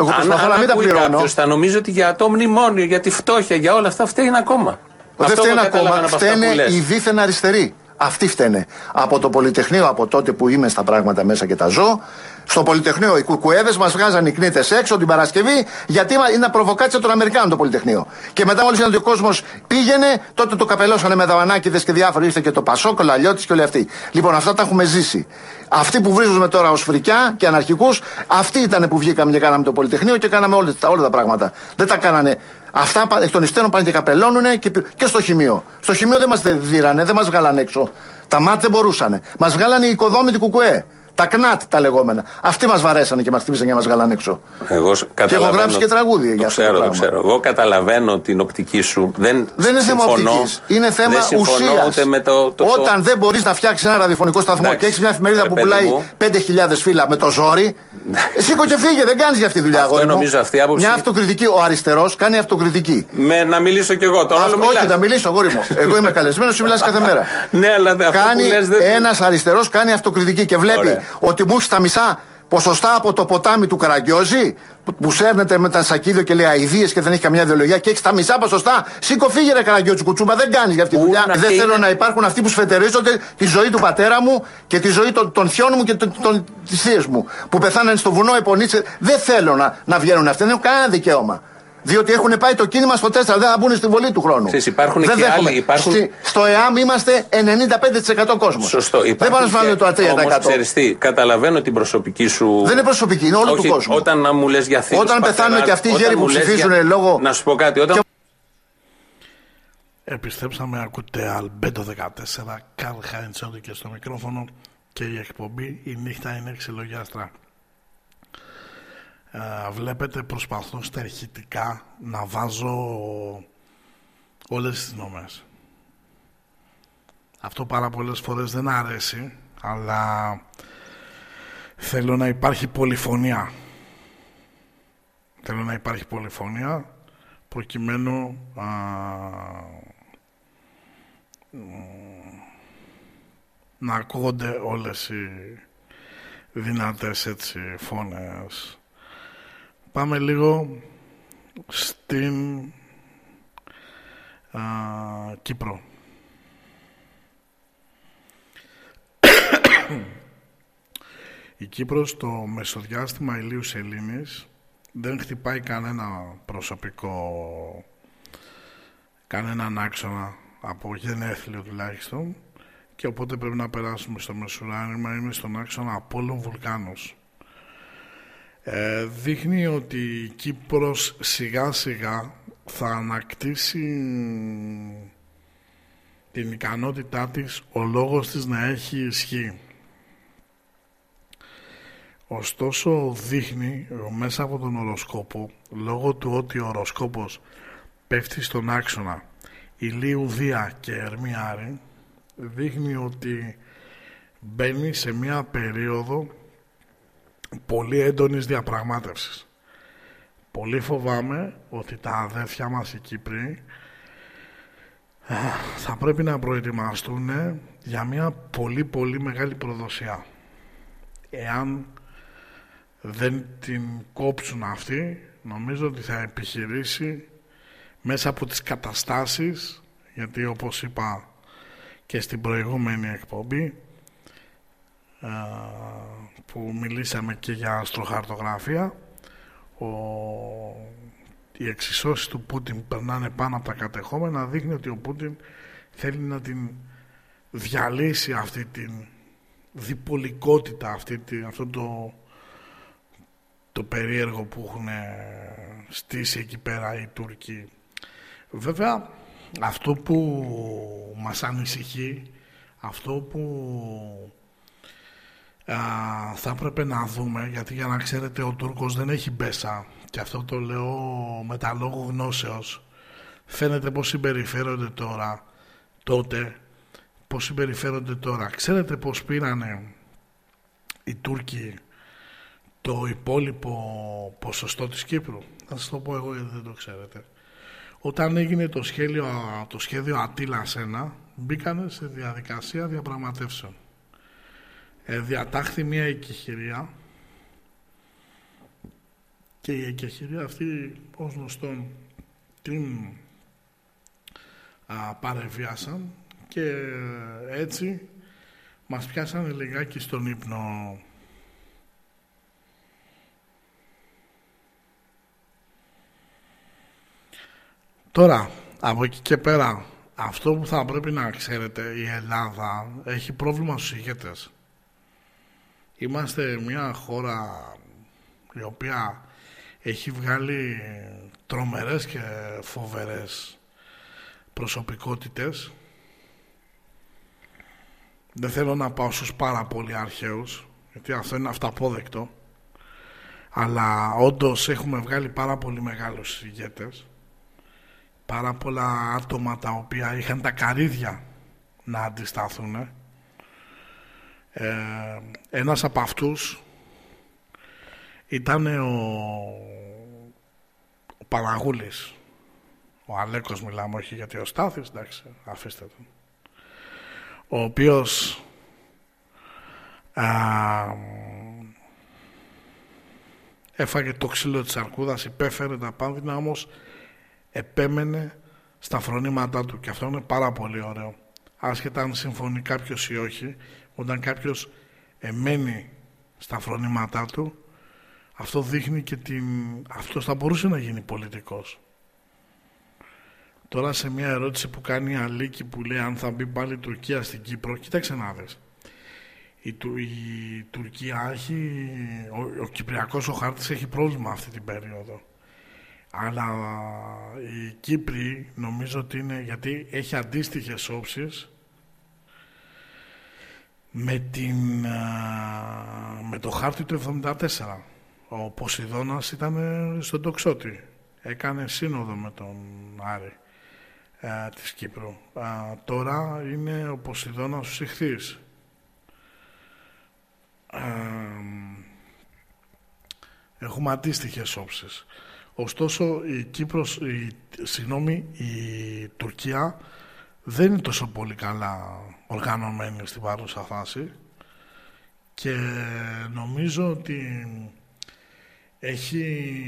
Εγώ Αν, προσπαθώ αν να μην τα ακούει πληρώνω. κάποιος, θα νομίζει ότι για το μνημόνιο, για τη φτώχεια, για όλα αυτά φταίει ένα κόμμα. Δεν Αυτό φταίνε εγώ ένα κατάλαβα κόμμα, από αυτά που φταίνε λες. οι δίθεν αριστεροί. Αυτοί φταίνε. Από το Πολυτεχνείο, από τότε που είμαι στα πράγματα μέσα και τα ζω, στο Πολυτεχνείο οι κουκουέδες μας βγάζαν οι κνήτε έξω την Παρασκευή, γιατί μα- είναι προβοκάτσια των Αμερικάνων το Πολυτεχνείο. Και μετά, μόλις είδαν ότι ο κόσμος πήγαινε, τότε το καπελώσανε με δαβανάκιδε και διάφοροι. Ήρθε και το Πασόκ, ο Λαλιώτης και όλοι αυτοί. Λοιπόν, αυτά τα έχουμε ζήσει. Αυτοί που βρίζουμε τώρα ως φρικιά και αναρχικούς, αυτοί ήταν που βγήκαμε και κάναμε το Πολυτεχνείο και κάναμε όλα, τα- όλα τα πράγματα. Δεν τα κάνανε. Αυτά πα- εκ των υστέρων πάνε και καπελώνουνε και, πι- και στο χημείο. Στο χημείο δεν μας δίρανε, δεν μας βγάλανε έξω. Τα μάτς δεν μπορούσαν. Μας βγάλανε οι οικοδόμοι του Κουκουέ. Τα κνάτ τα λεγόμενα. Αυτοί μας βαρέσανε και μας χτύπησαν και μας βγάλανε έξω. Εγώ σ- καταλαβαίνω. γράψει και τραγούδι για το αυτό το ξέρω, το πράγμα. ξέρω. Εγώ καταλαβαίνω την οπτική σου. Δεν, Δεν είναι θέμα συμφωνώ. οπτικής. Είναι θέμα δεν συμφωνώ ουσίας. ούτε με το, το, Όταν δεν μπορείς να φτιάξεις ένα ραδιοφωνικό σταθμό Εντάξει. και έχεις μια εφημερίδα Ρε που παιδί πουλάει μου. 5.000 φύλλα με το ζόρι, σήκω και φύγε, δεν κάνεις για αυτή τη δουλειά. Αυτό αγόρι μου. νομίζω αυτή η άποψη- Μια αυτοκριτική. Ο αριστερός κάνει αυτοκριτική. Με, να μιλήσω κι εγώ. Τον άλλο Αυτό, μιλάς. όχι, να μιλήσω, αγόρι μου. Εγώ είμαι καλεσμένος, σου μιλάς κάθε μέρα. Ναι, αλλά αυτό κάνει που λες δεν... ένας αριστερός κάνει αυτοκριτική και βλέπει Ωραία. Ότι μου έχεις τα μισά ποσοστά από το ποτάμι του Καραγκιόζη που- που σέρνεται με τα σακίδιο και λέει αειδίε και δεν έχει καμιά ιδεολογία και έχεις τα μισά ποσοστά. Σήκω φύγε ρε Καραγκιόζη κουτσούμπα, δεν κάνεις για αυτή τη Πού δουλειά. να Δεν και θέλω είναι- να υπάρχουν αυτοί που σφετερίζονται τη ζωή του πατέρα μου και τη ζωή των, των θειών μου και των, των, τις θείες μου που πεθάνανε στο βουνό επονίτσε. Δεν θέλω να, να βγαίνουν αυτοί, δεν έχουν κανένα δικαίωμα. Διότι έχουν πάει το κίνημα στο 4, δεν θα μπουν στη βολή του χρόνου. Ξέρεις, υπάρχουν δεν και δέχομαι. άλλοι, υπάρχουν- Στη- στο ΕΑΜ είμαστε 95% κόσμος. Σωστό. Δεν Υπάρχουν πάνε να βάλουν και- το 3%. Όμως, ξέρεις τι, καταλαβαίνω την προσωπική σου. Δεν είναι προσωπική, είναι όλου Όχι, του κόσμου. Όταν να μου λες για θείους Όταν πεθάνουν πατεράδες, και αυτοί οι όταν γέροι μου που λες ψηφίζουν για- λόγω- Να σου πω κάτι. Όταν Επιστρέψαμε, ακούτε Αλμπέντο 14, Καρλ Χάιντσόντι και στο μικρόφωνο και η εκπομπή «Η νύχτα είναι ξυλογιάστρα». Ε, βλέπετε προσπαθώ στα ηχητικά να βάζω όλες τις νόμες. Αυτό πάρα πολλές φορές δεν αρέσει, αλλά θέλω να υπάρχει πολυφωνία. Θέλω να υπάρχει πολυφωνία προκειμένου α, να ακούγονται όλες οι δυνατές έτσι φωνές πάμε λίγο στην α, Κύπρο. Η Κύπρος στο μεσοδιάστημα ηλίους σελήνης δεν χτυπάει κανένα προσωπικό, κανέναν άξονα από γενέθλιο τουλάχιστον και οπότε πρέπει να περάσουμε στο μεσουράνημα, είμαι στον άξονα Απόλλων Βουλκάνος δείχνει ότι η Κύπρος σιγά σιγά θα ανακτήσει την ικανότητά της ο λόγος της να έχει ισχύ. Ωστόσο δείχνει μέσα από τον οροσκόπο λόγω του ότι ο οροσκόπος πέφτει στον άξονα ηλίου Δία και Ερμιάρη δείχνει ότι μπαίνει σε μια περίοδο πολύ έντονης διαπραγμάτευσης. Πολύ φοβάμαι ότι τα αδέρφια μας οι Κύπροι θα πρέπει να προετοιμαστούν για μια πολύ πολύ μεγάλη προδοσία. Εάν δεν την κόψουν αυτή, νομίζω ότι θα επιχειρήσει μέσα από τις καταστάσεις, γιατί όπως είπα και στην προηγούμενη εκπομπή, που μιλήσαμε και για αστροχαρτογραφία, ο οι εξισώσεις του Πούτιν περνάνε πάνω από τα κατεχόμενα δείχνει ότι ο Πούτιν θέλει να την διαλύσει αυτή την διπολικότητα αυτή, αυτό το, το περίεργο που έχουν στήσει εκεί πέρα οι Τούρκοι. Βέβαια αυτό που μας ανησυχεί αυτό που θα έπρεπε να δούμε γιατί για να ξέρετε ο Τούρκος δεν έχει μπέσα. Και αυτό το λέω με τα λόγω γνώσεως. Φαίνεται πως συμπεριφέρονται τώρα τότε πως συμπεριφέρονται τώρα. Ξέρετε πως πήρανε οι Τούρκοι το υπόλοιπο ποσοστό της Κύπρου; Θα σας το πω εγώ γιατί δεν το ξέρετε. Όταν έγινε το σχέδιο, το σχέδιο Ατήλα 1 μπήκανε σε διαδικασία διαπραγματεύσεων ε, διατάχθη μια εκεχηρία και η εκεχηρία αυτή ως γνωστόν την α, παρεβιάσαν και έτσι μας πιάσανε λιγάκι στον ύπνο Τώρα, από εκεί και πέρα, αυτό που θα πρέπει να ξέρετε, η Ελλάδα έχει πρόβλημα στους ηγέτες. Είμαστε μια χώρα η οποία έχει βγάλει τρομερές και φοβερές προσωπικότητες. Δεν θέλω να πάω στους πάρα πολύ αρχαίους, γιατί αυτό είναι αυταπόδεκτο. Αλλά όντως έχουμε βγάλει πάρα πολύ μεγάλους ηγέτες. Πάρα πολλά άτομα τα οποία είχαν τα καρύδια να αντισταθούν ε, ένας από αυτούς ήταν ο, ο Παναγούλης. Ο Αλέκος μιλάμε, όχι γιατί ο Στάθης, εντάξει, αφήστε τον. Ο οποίος α, έφαγε το ξύλο της αρκούδας, υπέφερε τα πάνδυνα, όμως επέμενε στα φρονήματά του και αυτό είναι πάρα πολύ ωραίο. Άσχετα αν συμφωνεί κάποιος ή όχι, όταν κάποιος εμένει στα φρονήματά του αυτό δείχνει και την... αυτός θα μπορούσε να γίνει πολιτικός. Τώρα σε μια ερώτηση που κάνει η Αλίκη που λέει αν θα μπει πάλι η Τουρκία στην Κύπρο κοίταξε να δεις. Η, η Τουρκία έχει ο, ο Κυπριακός ο χάρτης έχει πρόβλημα αυτή την περίοδο. Αλλά η Κύπρη νομίζω ότι είναι γιατί έχει αντίστοιχες όψεις με, την, με το χάρτη του 74. Ο Ποσειδώνας ήταν στον Τοξότη. Έκανε σύνοδο με τον Άρη α, της Κύπρου. τώρα είναι ο Ποσειδώνας ο Συχθής. έχουμε αντίστοιχες όψεις. Ωστόσο η Κύπρος, η, συγγνώμη, η Τουρκία δεν είναι τόσο πολύ καλά οργανωμένη στην παρούσα φάση και νομίζω ότι έχει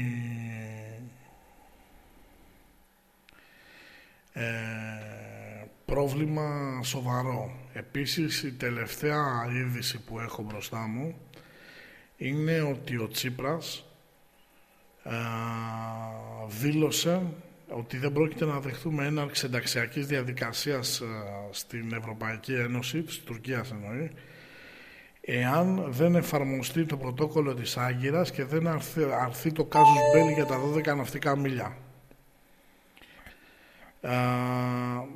ε, πρόβλημα σοβαρό. Επίσης η τελευταία είδηση που έχω μπροστά μου είναι ότι ο Τσίπρας α, δήλωσε ότι δεν πρόκειται να δεχτούμε έναρξη ενταξιακής διαδικασίας στην Ευρωπαϊκή Ένωση, της Τουρκίας εννοεί, εάν δεν εφαρμοστεί το πρωτόκολλο της Άγκυρας και δεν αρθεί, αρθεί το κάζους μπέλι για τα 12 ναυτικά μίλια. Α,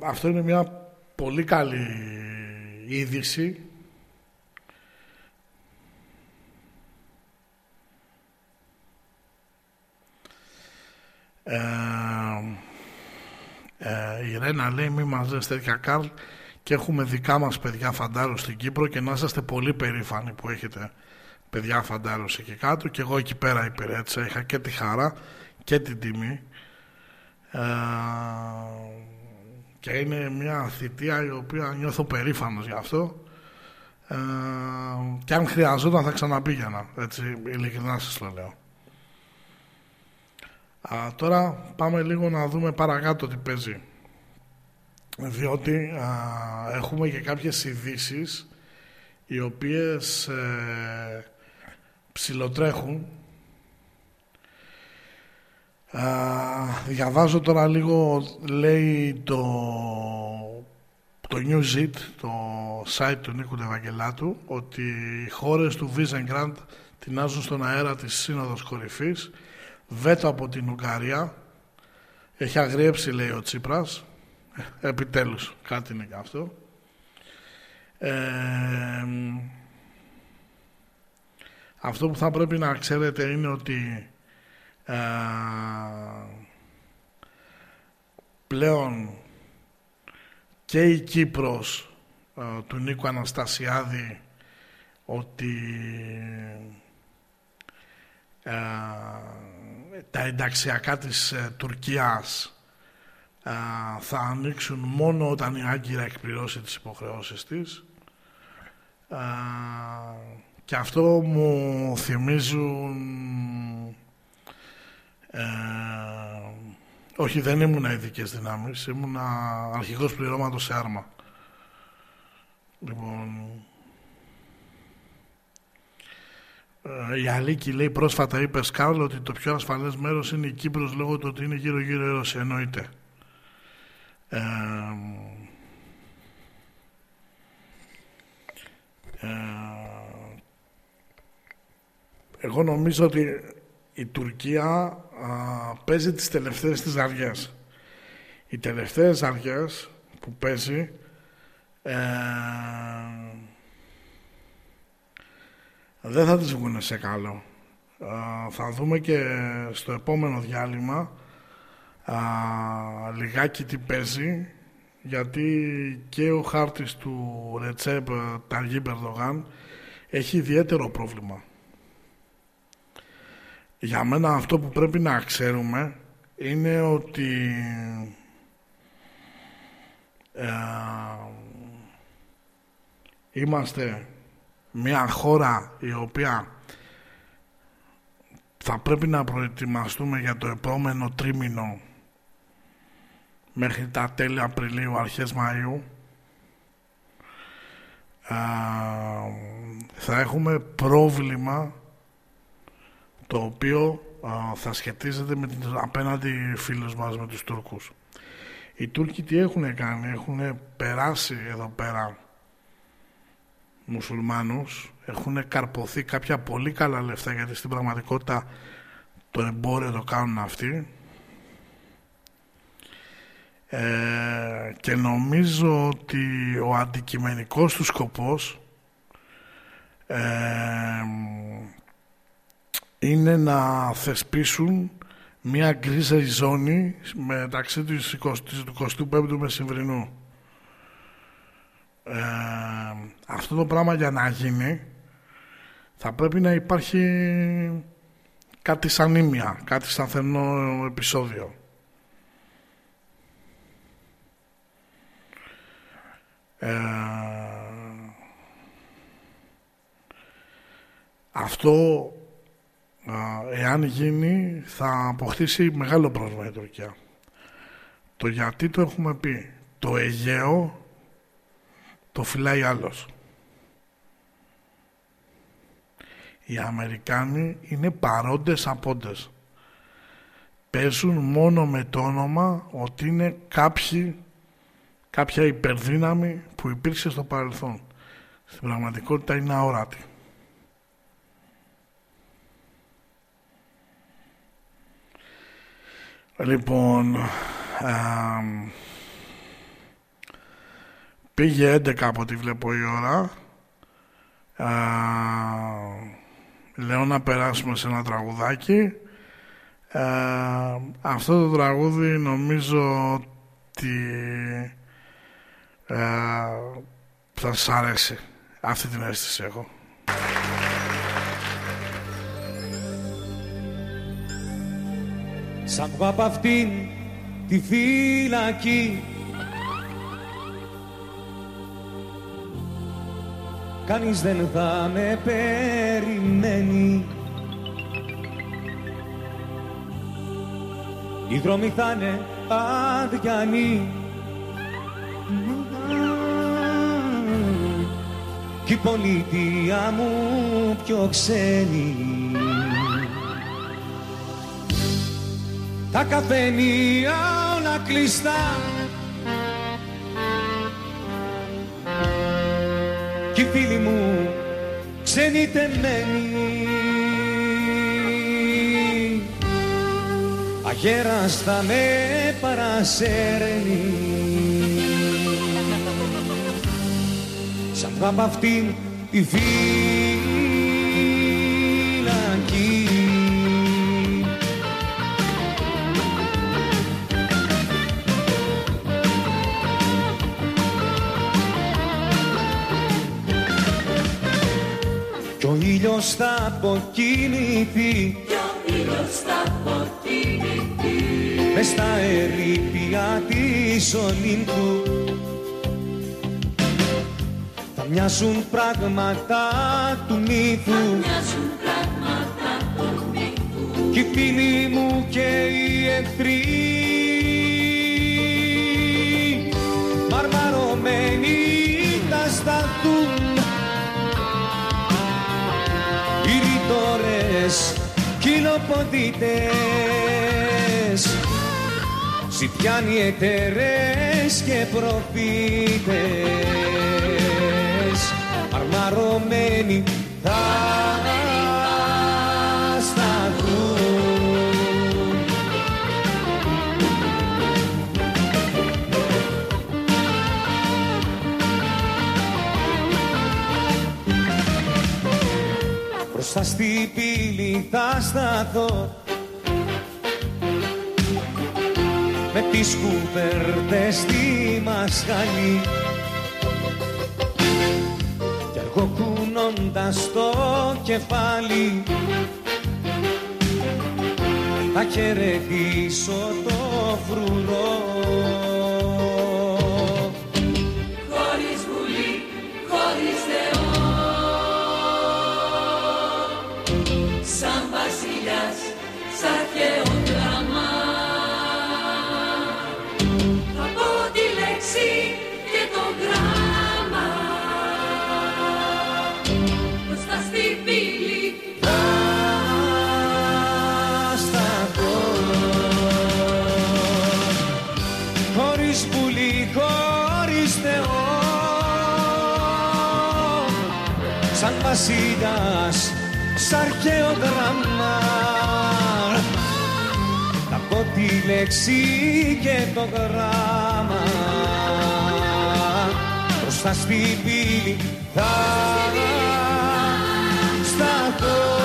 αυτό είναι μια πολύ καλή είδηση. Ε, ε, η Ρένα λέει μη μας τέτοια Καρλ και έχουμε δικά μας παιδιά φαντάρου στην Κύπρο και να είσαστε πολύ περήφανοι που έχετε παιδιά φαντάρου εκεί κάτω και εγώ εκεί πέρα υπηρέτησα είχα και τη χαρά και την τιμή. Ε, και είναι μια θητεία η οποία νιώθω περήφανος γι' αυτό. Ε, και αν χρειαζόταν θα ξαναπήγαινα έτσι ειλικρινά σας το λέω Α, τώρα πάμε λίγο να δούμε παρακάτω τι παίζει. Διότι έχουμε και κάποιες ειδήσεις οι οποίες ε, ψιλοτρέχουν διαβάζω τώρα λίγο λέει το το New το site του Νίκου Ευαγγελάτου ότι οι χώρες του Βίζεγκραντ τεινάζουν στον αέρα της Σύνοδος Κορυφής βέτο από την Ουγγαρία. Έχει αγριέψει λέει ο Τσίπρας. Επιτέλους κάτι είναι και αυτό. Ε, αυτό που θα πρέπει να ξέρετε είναι ότι ε, πλέον και η Κύπρος ε, του Νίκου Αναστασιάδη ότι ε, τα ενταξιακά της Τουρκίας θα ανοίξουν μόνο όταν η Άγκυρα εκπληρώσει τις υποχρεώσεις της. Και αυτό μου θυμίζουν ε, όχι δεν ήμουν ειδικές δυνάμεις ήμουν αρχηγός πληρώματος σε άρμα. Λοιπόν ε, η Αλίκη λέει πρόσφατα είπε Σκάρλ ότι το πιο ασφαλές μέρος είναι η Κύπρος λόγω του ότι είναι γύρω γύρω η Ρωσία εννοείται ε, εγώ νομίζω ότι η Τουρκία παίζει τις τελευταίες της αργές. Οι τελευταίες αργές που παίζει ε, δεν θα τις βγουν σε καλό. θα δούμε και στο επόμενο διάλειμμα α, λιγάκι τι παίζει γιατί και ο χάρτης του Ρετσέπ Ταργή Περδογάν έχει ιδιαίτερο πρόβλημα. Για μένα αυτό που πρέπει να ξέρουμε είναι ότι ε, είμαστε μια χώρα η οποία θα πρέπει να προετοιμαστούμε για το επόμενο τρίμηνο μέχρι τα τέλη Απριλίου, αρχές Μαΐου ε, θα έχουμε πρόβλημα το οποίο θα σχετίζεται με την απέναντι φίλους μας με τους Τούρκους. Οι Τούρκοι τι έχουν κάνει, έχουν περάσει εδώ πέρα μουσουλμάνους, έχουν καρποθεί κάποια πολύ καλά λεφτά γιατί στην πραγματικότητα το εμπόριο το κάνουν αυτοί ε, και νομίζω ότι ο αντικειμενικός τους σκοπός ε, είναι να θεσπίσουν μια γκρίζα ζώνη μεταξύ του 25ου μεσημβρινού. Ε, αυτό το πράγμα για να γίνει θα πρέπει να υπάρχει κάτι σαν ήμια, κάτι σταθερό επεισόδιο. Ε, αυτό εάν γίνει θα αποκτήσει μεγάλο πρόβλημα η Τουρκία. Το γιατί το έχουμε πει. Το Αιγαίο το φυλάει άλλος. Οι Αμερικάνοι είναι παρόντες απόντες. Παίζουν μόνο με το όνομα ότι είναι κάποιοι, κάποια υπερδύναμη που υπήρξε στο παρελθόν. Στην πραγματικότητα είναι αόρατη. Λοιπόν, πήγε 11 από ό,τι βλέπω η ώρα. λέω να περάσουμε σε ένα τραγουδάκι. αυτό το τραγούδι νομίζω ότι θα σας αρέσει. Αυτή την αίσθηση έχω. Σαν από αυτήν τη φυλακή Κανείς δεν θα με περιμένει. Οι δρόμοι θα είναι αδιανοί Κι η πολιτεία μου πιο ξένη. Τα καφενεία όλα κλειστά Κι οι φίλοι μου ξενιτεμένοι. Αγέρας θα με παρασέρνει. Σαν θα αυτήν τη φυλακή ήλιος θα αποκοινηθεί Κι ο ήλιος θα αποκοινηθεί μες στα ερήπια της Ολύμπου θα μοιάζουν πράγματα του μύθου. Μοιάζουν πράγματα του μύθου. Κι οι φίλοι μου και οι εχθροί. Μαρμαρωμένοι θα σταθούν οι ρητορές κυλοποδίτες Ζητιάνοι εταιρές και προφήτες. Αρμαρωμένοι θα Μπροστά στη πύλη θα σταθώ. Με τις κουβέρτες στη μασχαλή. Κι αργό κουνώντας το κεφάλι. Θα χαιρετήσω το φρουρό σ' αρχαίο δράμα θα πω τη λέξη και το γράμμα. Μπροστά στη πύλη θα σταθώ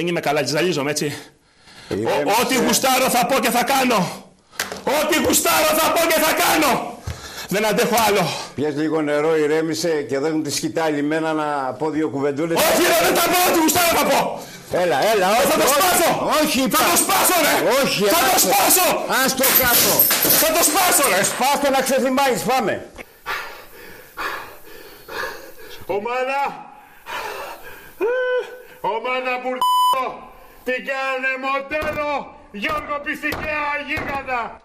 Δεν είμαι καλά, τζαλίζομαι έτσι. Ο- Ό,τι γουστάρω θα πω και θα κάνω. Ό,τι γουστάρω θα πω και θα κάνω. Δεν αντέχω άλλο. Πιες λίγο νερό, ηρέμησε και δώσ' της σκητάλη μένα να πω δύο κουβεντούλες. Όχι ρε, δεν θα πω ό,τι γουστάρω θα πω. Έλα, έλα, όχι. Θα το όχι, σπάσω. Όχι, Θα το σπάσω ρε. Όχι, Θα το άστο. σπάσω. Ας το κάτω. Θα το σπάσω ρε. Σπάστο να ξεθυμάνεις, πάμε. Ομάδα! Ομάδα Μπουρδό! Τι κάνε μοντέλο! Γιώργο Πιστικέα γίγαντα!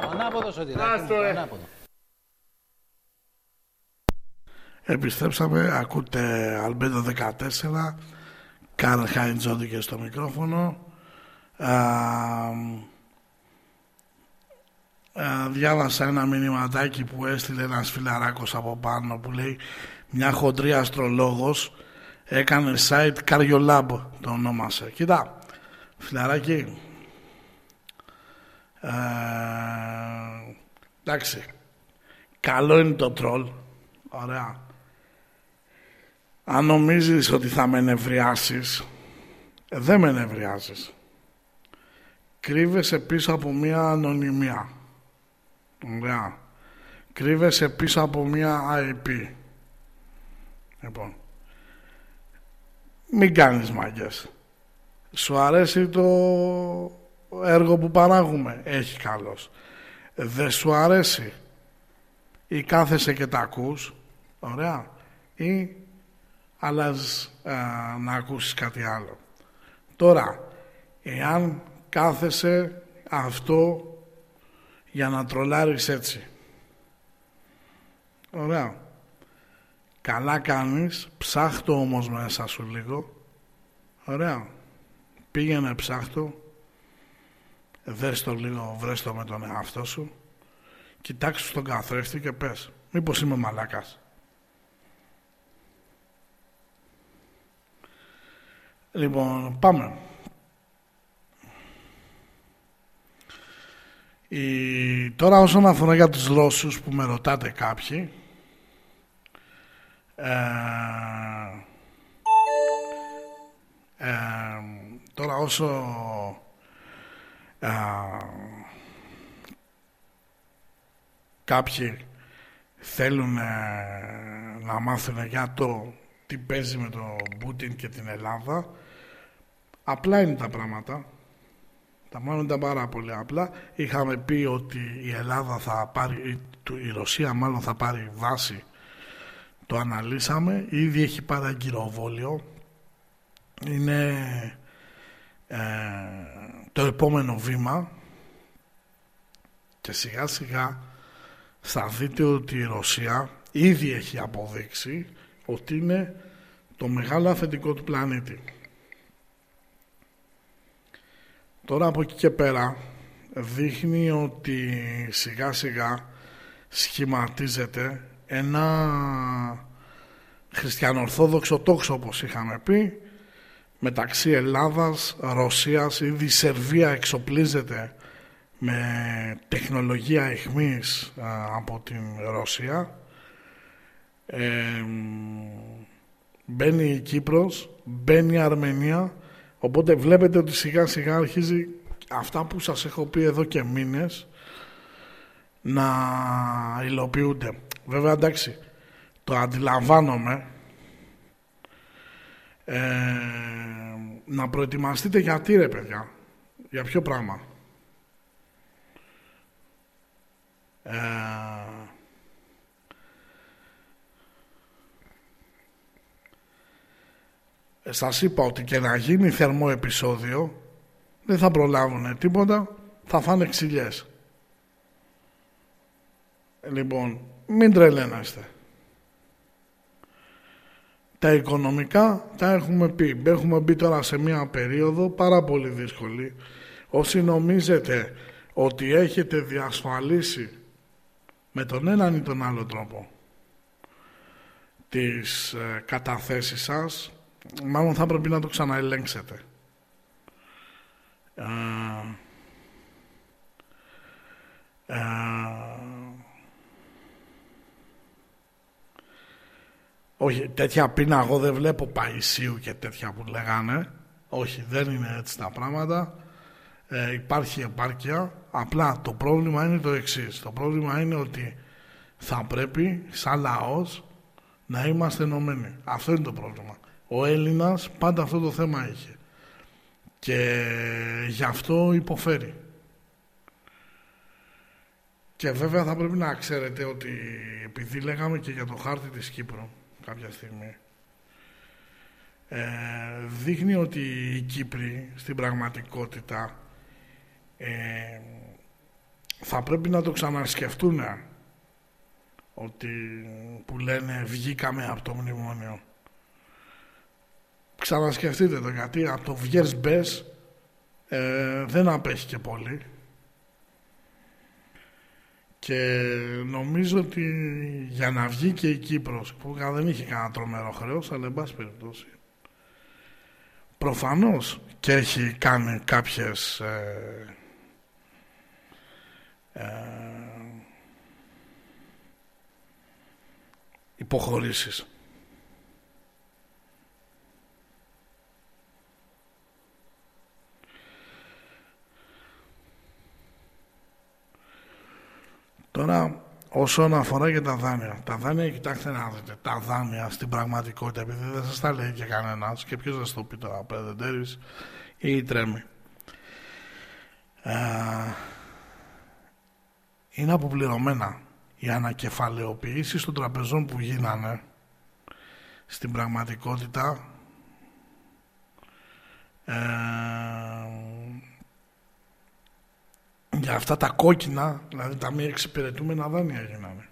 Το ανάποδο Σωτηράκη μου, Άστο, το ρε. ανάποδο. Επιστρέψαμε, ακούτε Αλμπέντο 14, Καρλ Χάιντζόντι και στο μικρόφωνο. Α, α, διάβασα ένα μηνυματάκι που έστειλε ένας φιλαράκος από πάνω που λέει μια χοντρή αστρολόγος έκανε site Cardiolab το ονόμασε. Κοίτα, φιλαράκι, ε, εντάξει, καλό είναι το τρόλ, ωραία. Αν νομίζεις ότι θα με νευριάσεις, ε, δεν με νευριάζεις. Κρύβεσαι πίσω από μία ανωνυμία. Ωραία. Κρύβεσαι πίσω από μία IP. Λοιπόν. Μην κάνεις μάγκες. Σου αρέσει το έργο που παράγουμε; Έχει καλός. Δεν σου αρέσει; Ή κάθεσαι και τα ακούς; Ωραία. Ή αλλάζεις α, να ακούσεις κάτι άλλο. Τώρα, εάν κάθεσαι αυτό για να τρολάρεις έτσι. Ωραία. Καλά κάνεις, ψάχτω όμως μέσα σου λίγο. Ωραία. Πήγαινε ψάχτω, δες το λίγο, βρες το με τον εαυτό σου, κοιτάξου στον καθρέφτη και πες, μήπως είμαι μαλάκας. Λοιπόν, πάμε. Η... Τώρα όσον αφορά για τους Ρώσους που με ρωτάτε κάποιοι ε, ε, τώρα όσο ε, κάποιοι θέλουν ε, να μάθουν για το τι παίζει με τον Πούτιν και την Ελλάδα απλά είναι τα πράγματα τα πράγματα ήταν πάρα πολύ απλά. Είχαμε πει ότι η Ελλάδα θα πάρει, η- του- η Ρωσία μάλλον θα πάρει βάση. Το αναλύσαμε. Ήδη έχει πάρει αγκυροβόλιο. Είναι ε, το επόμενο βήμα και σιγά σιγά θα δείτε ότι η Ρωσία ήδη έχει αποδείξει ότι είναι το μεγάλο αφεντικό του πλανήτη. Τώρα από εκεί και πέρα δείχνει ότι σιγά σιγά σχηματίζεται ένα χριστιανορθόδοξο τόξο όπως είχαμε πει μεταξύ Ελλάδας, Ρωσίας, ήδη η Σερβία εξοπλίζεται με τεχνολογία εχμής α, από την Ρωσία ε, μπαίνει η Κύπρος, μπαίνει η Αρμενία οπότε βλέπετε ότι σιγά σιγά αρχίζει αυτά που σας έχω πει εδώ και μήνες να υλοποιούνται. Βέβαια εντάξει, το αντιλαμβάνομαι ε, να προετοιμαστείτε γιατί ρε παιδιά, για ποιο πράγμα. Ε, σας είπα ότι και να γίνει θερμό επεισόδιο δεν θα προλάβουν τίποτα, θα φάνε ξυλιές. Λοιπόν, μην τρελαίνεστε. Τα οικονομικά τα έχουμε πει. Έχουμε μπει τώρα σε μια περίοδο πάρα πολύ δύσκολη. Όσοι νομίζετε ότι έχετε διασφαλίσει με τον έναν ή τον άλλο τρόπο τις ε, καταθέσεις σας, μάλλον θα πρέπει να το ξαναελέγξετε. Ε, ε, όχι, τέτοια πείνα εγώ δεν βλέπω Παϊσίου και τέτοια που λέγανε. Όχι, δεν είναι έτσι τα πράγματα. Ε, υπάρχει επάρκεια. Απλά το πρόβλημα είναι το εξής. Το πρόβλημα είναι ότι θα πρέπει σαν λαός να είμαστε ενωμένοι. Αυτό είναι το πρόβλημα. Ο Έλληνας πάντα αυτό το θέμα είχε. Και γι' αυτό υποφέρει. Και βέβαια θα πρέπει να ξέρετε ότι επειδή λέγαμε και για το χάρτη της Κύπρου κάποια στιγμή ε, δείχνει ότι οι Κύπροι στην πραγματικότητα ε, θα πρέπει να το ξανασκεφτούν ότι που λένε βγήκαμε από το μνημόνιο. Ξανασκεφτείτε το γιατί από το βγες μπες ε, δεν απέχει και πολύ και νομίζω ότι για να βγει και η Κύπρος που δεν είχε κανένα τρομερό χρέος αλλά εν πάση περιπτώσει προφανώς και έχει κάνει κάποιες ε, ε, υποχωρήσεις. Τώρα, όσον αφορά και τα δάνεια. Τα δάνεια, κοιτάξτε να δείτε, τα δάνεια στην πραγματικότητα, επειδή δεν σας τα λέει και κανένας και ποιος θα το πει τώρα, Πρεδεντέρης ή η Τρέμη. Ε, είναι αποπληρωμένα. Οι ανακεφαλαιοποιήσεις των τραπεζών που γίνανε στην πραγματικότητα ε, για αυτά τα κόκκινα, δηλαδή τα μη εξυπηρετούμενα δάνεια γίνανε.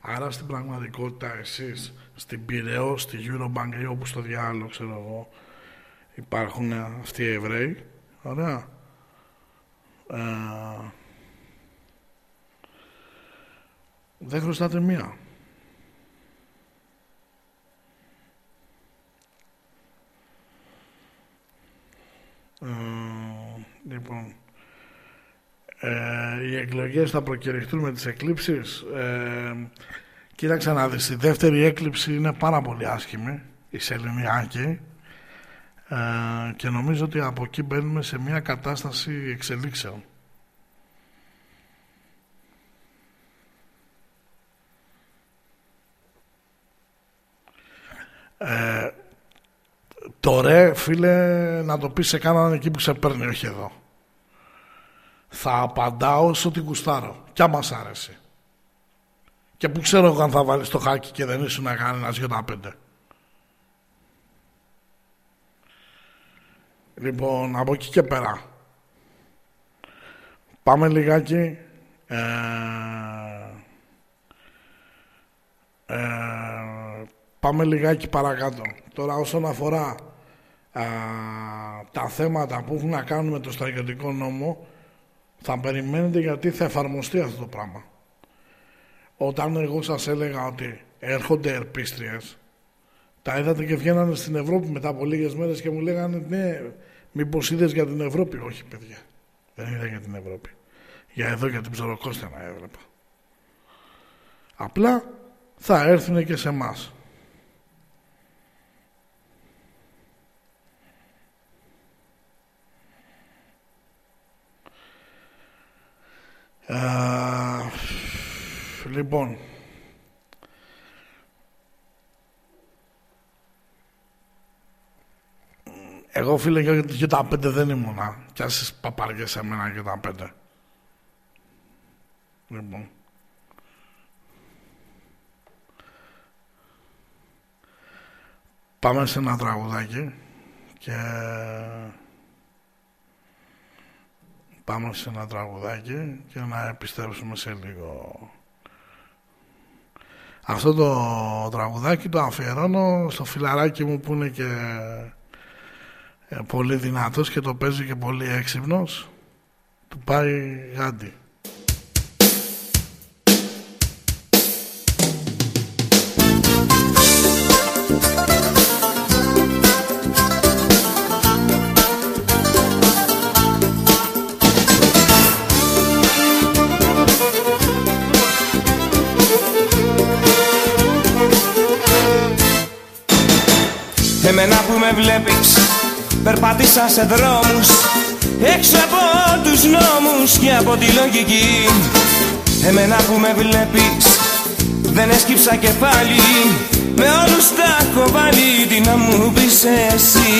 Άρα στην πραγματικότητα εσείς στην Πυραιό, στη Eurobank ή όπου στο διάλογο ξέρω εγώ υπάρχουν αυτοί οι Εβραίοι, ωραία. Ε, δεν χρωστάτε μία. Ε, λοιπόν, ε, οι εκλογές θα προκηρυχθούν με τις εκλήψεις. Ε, κοίταξε να δεις, η δεύτερη έκλειψη είναι πάρα πολύ άσχημη, η Σεληνιάκη, ε, και νομίζω ότι από εκεί μπαίνουμε σε μια κατάσταση εξελίξεων. Ε, το ρε φίλε να το πεις σε κάνανε εκεί που σε παίρνει όχι εδώ θα απαντάω όσο την κουστάρω κι άμα σ' άρεσε. Και που ξέρω εγώ αν θα βάλεις το χάκι και δεν ήσουν να κάνει ένας για τα πέντε. Λοιπόν από εκεί και πέρα. Πάμε λιγάκι. Ε, ε, πάμε λιγάκι παρακάτω. Τώρα όσον αφορά α, τα θέματα που έχουν να κάνουν με το στρατιωτικό νόμο θα περιμένετε γιατί θα εφαρμοστεί αυτό το πράγμα. Όταν εγώ σας έλεγα ότι έρχονται ερπίστριες τα είδατε και βγαίνανε στην Ευρώπη μετά από λίγες μέρες και μου λέγανε ναι μήπως είδες για την Ευρώπη. Όχι παιδιά, δεν είδα για την Ευρώπη. Για εδώ για την ψωροκόστενα έβλεπα. Απλά θα έρθουν και σε εμάς. Λοιπόν, εγώ φίλε για, τα πέντε δεν ήμουνα. Κι άσε παπαριές σε μένα για τα πέντε. Λοιπόν. Πάμε σε ένα τραγουδάκι και πάμε σε ένα τραγουδάκι και να επιστρέψουμε σε λίγο. Αυτό το τραγουδάκι το αφιερώνω στο φιλαράκι μου που είναι και ε, πολύ δυνατός και το παίζει και πολύ έξυπνος. Του πάει γάντι. Περπάτησα σε δρόμους Έξω από τους νόμους και από τη λογική. Εμένα που με βλέπεις Δεν έσκυψα και πάλι Με όλους τα έχω βάλει Τι να μου πεις εσύ.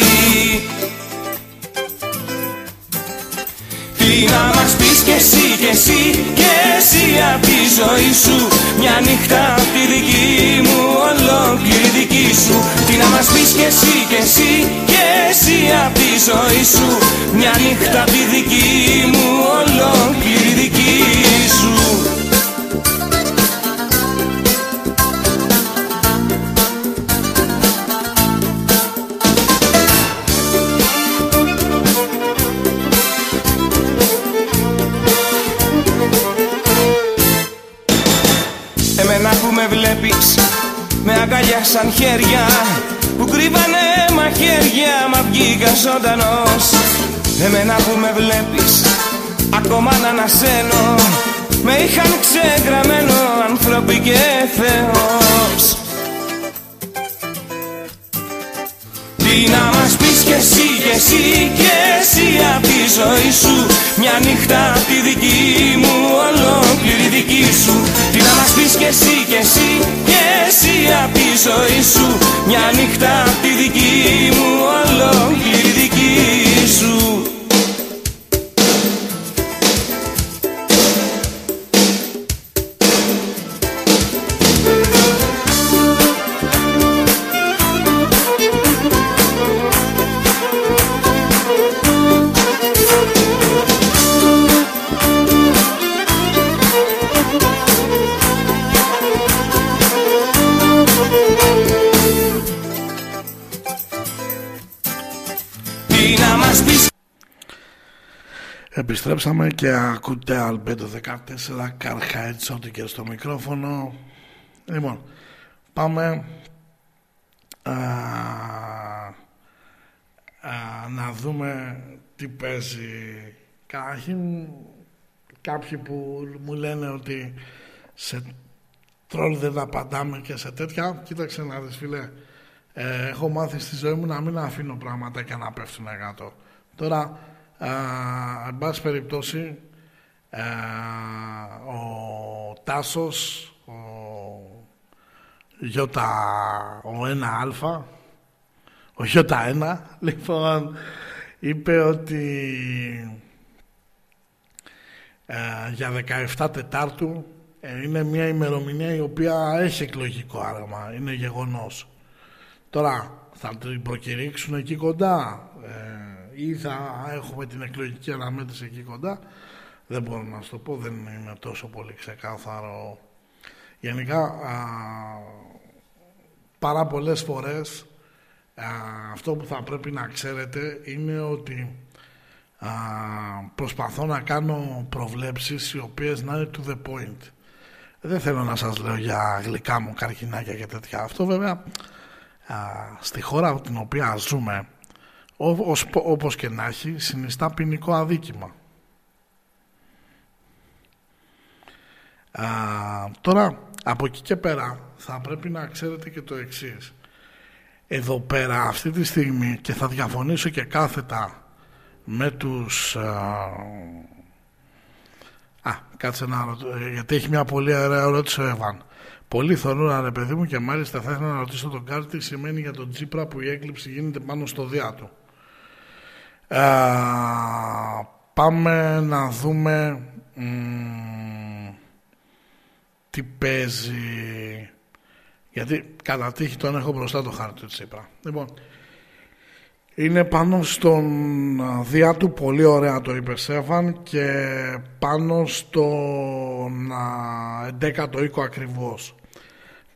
Τι Τι να μας πεις κι εσύ κι εσύ κι εσύ απ' τη ζωή σου Μια νύχτα απ' τη δική μου ολόκληρη δική σου. Τι να μας πεις κι εσύ κι εσύ κι εσύ απ' τη ζωή σου. Μια νύχτα απ' τη δική μου ολόκληρη δική σου. Εμένα που με βλέπεις με αγκαλιά σαν χέρια που κρύβανε μαχαίρια μα βγήκα ζωντανός. Εμένα που με βλέπεις ακόμα να ανασένω. Με είχαν ξεγραμμένο άνθρωποι και Θεός. Τι να μας πεις κι εσύ κι εσύ κι εσύ απ' τη ζωή σου. Μια νύχτα απ' τη δική μου ολόκληρη δική σου. Τι να μας πεις κι εσύ κι εσύ κι εσύ απ' τη ζωή σου. Μια νύχτα απ' τη δική μου ολόκληρη δική Επιστρέψαμε και ακούτε Αλμπέντο 14 Καρχάιτς ό,τι και στο μικρόφωνο. Λοιπόν, πάμε α, α, να δούμε τι παίζει. Καταρχήν κάποιοι που μου λένε ότι σε τρόλ δεν απαντάμε και σε τέτοια. Κοίταξε να δεις φίλε. Ε, έχω μάθει στη ζωή μου να μην αφήνω πράγματα και να πέφτουν κάτω. Τώρα, α, εν πάση περιπτώσει, α, ο Τάσος, ο Γιώτα, ο 1α, ο Γιώτα 1, λοιπόν, είπε ότι ε, για 17 Τετάρτου ε, είναι μια ημερομηνία η οποία έχει εκλογικό άραμα, είναι γεγονός. Τώρα θα την προκηρύξουν εκεί κοντά ε, ή θα έχουμε την εκλογική αναμέτρηση εκεί κοντά. Δεν μπορώ να σου το πω, δεν είναι τόσο πολύ ξεκάθαρο. Γενικά, α, πάρα πολλές φορές α, αυτό που θα πρέπει να ξέρετε είναι ότι α, προσπαθώ να κάνω προβλέψεις οι οποίες να είναι to the point. Δεν θέλω να σας λέω για γλυκά μου καρκινάκια και τέτοια. Αυτό βέβαια α, στη χώρα την οποία ζούμε όπως, όπως και να έχει συνιστά ποινικό αδίκημα. Α, τώρα από εκεί και πέρα θα πρέπει να ξέρετε και το εξής. Εδώ πέρα αυτή τη στιγμή και θα διαφωνήσω και κάθετα με τους... Α, α κάτσε να ρωτήσω, γιατί έχει μια πολύ ωραία ερώτηση ο Εβάν. Πολύ θορούρα ρε παιδί μου και μάλιστα θα ήθελα να ρωτήσω τον Κάρτη τι σημαίνει για τον Τσίπρα που η έκλειψη γίνεται πάνω στο διά του. Α, πάμε να δούμε μ, τι παίζει γιατί κατά τύχη τον έχω μπροστά το χάρτη του Τσίπρα. Λοιπόν, είναι πάνω στον α, διά του, πολύ ωραία το είπε Σέφαν και πάνω στον α, 11ο οίκο ακριβώς.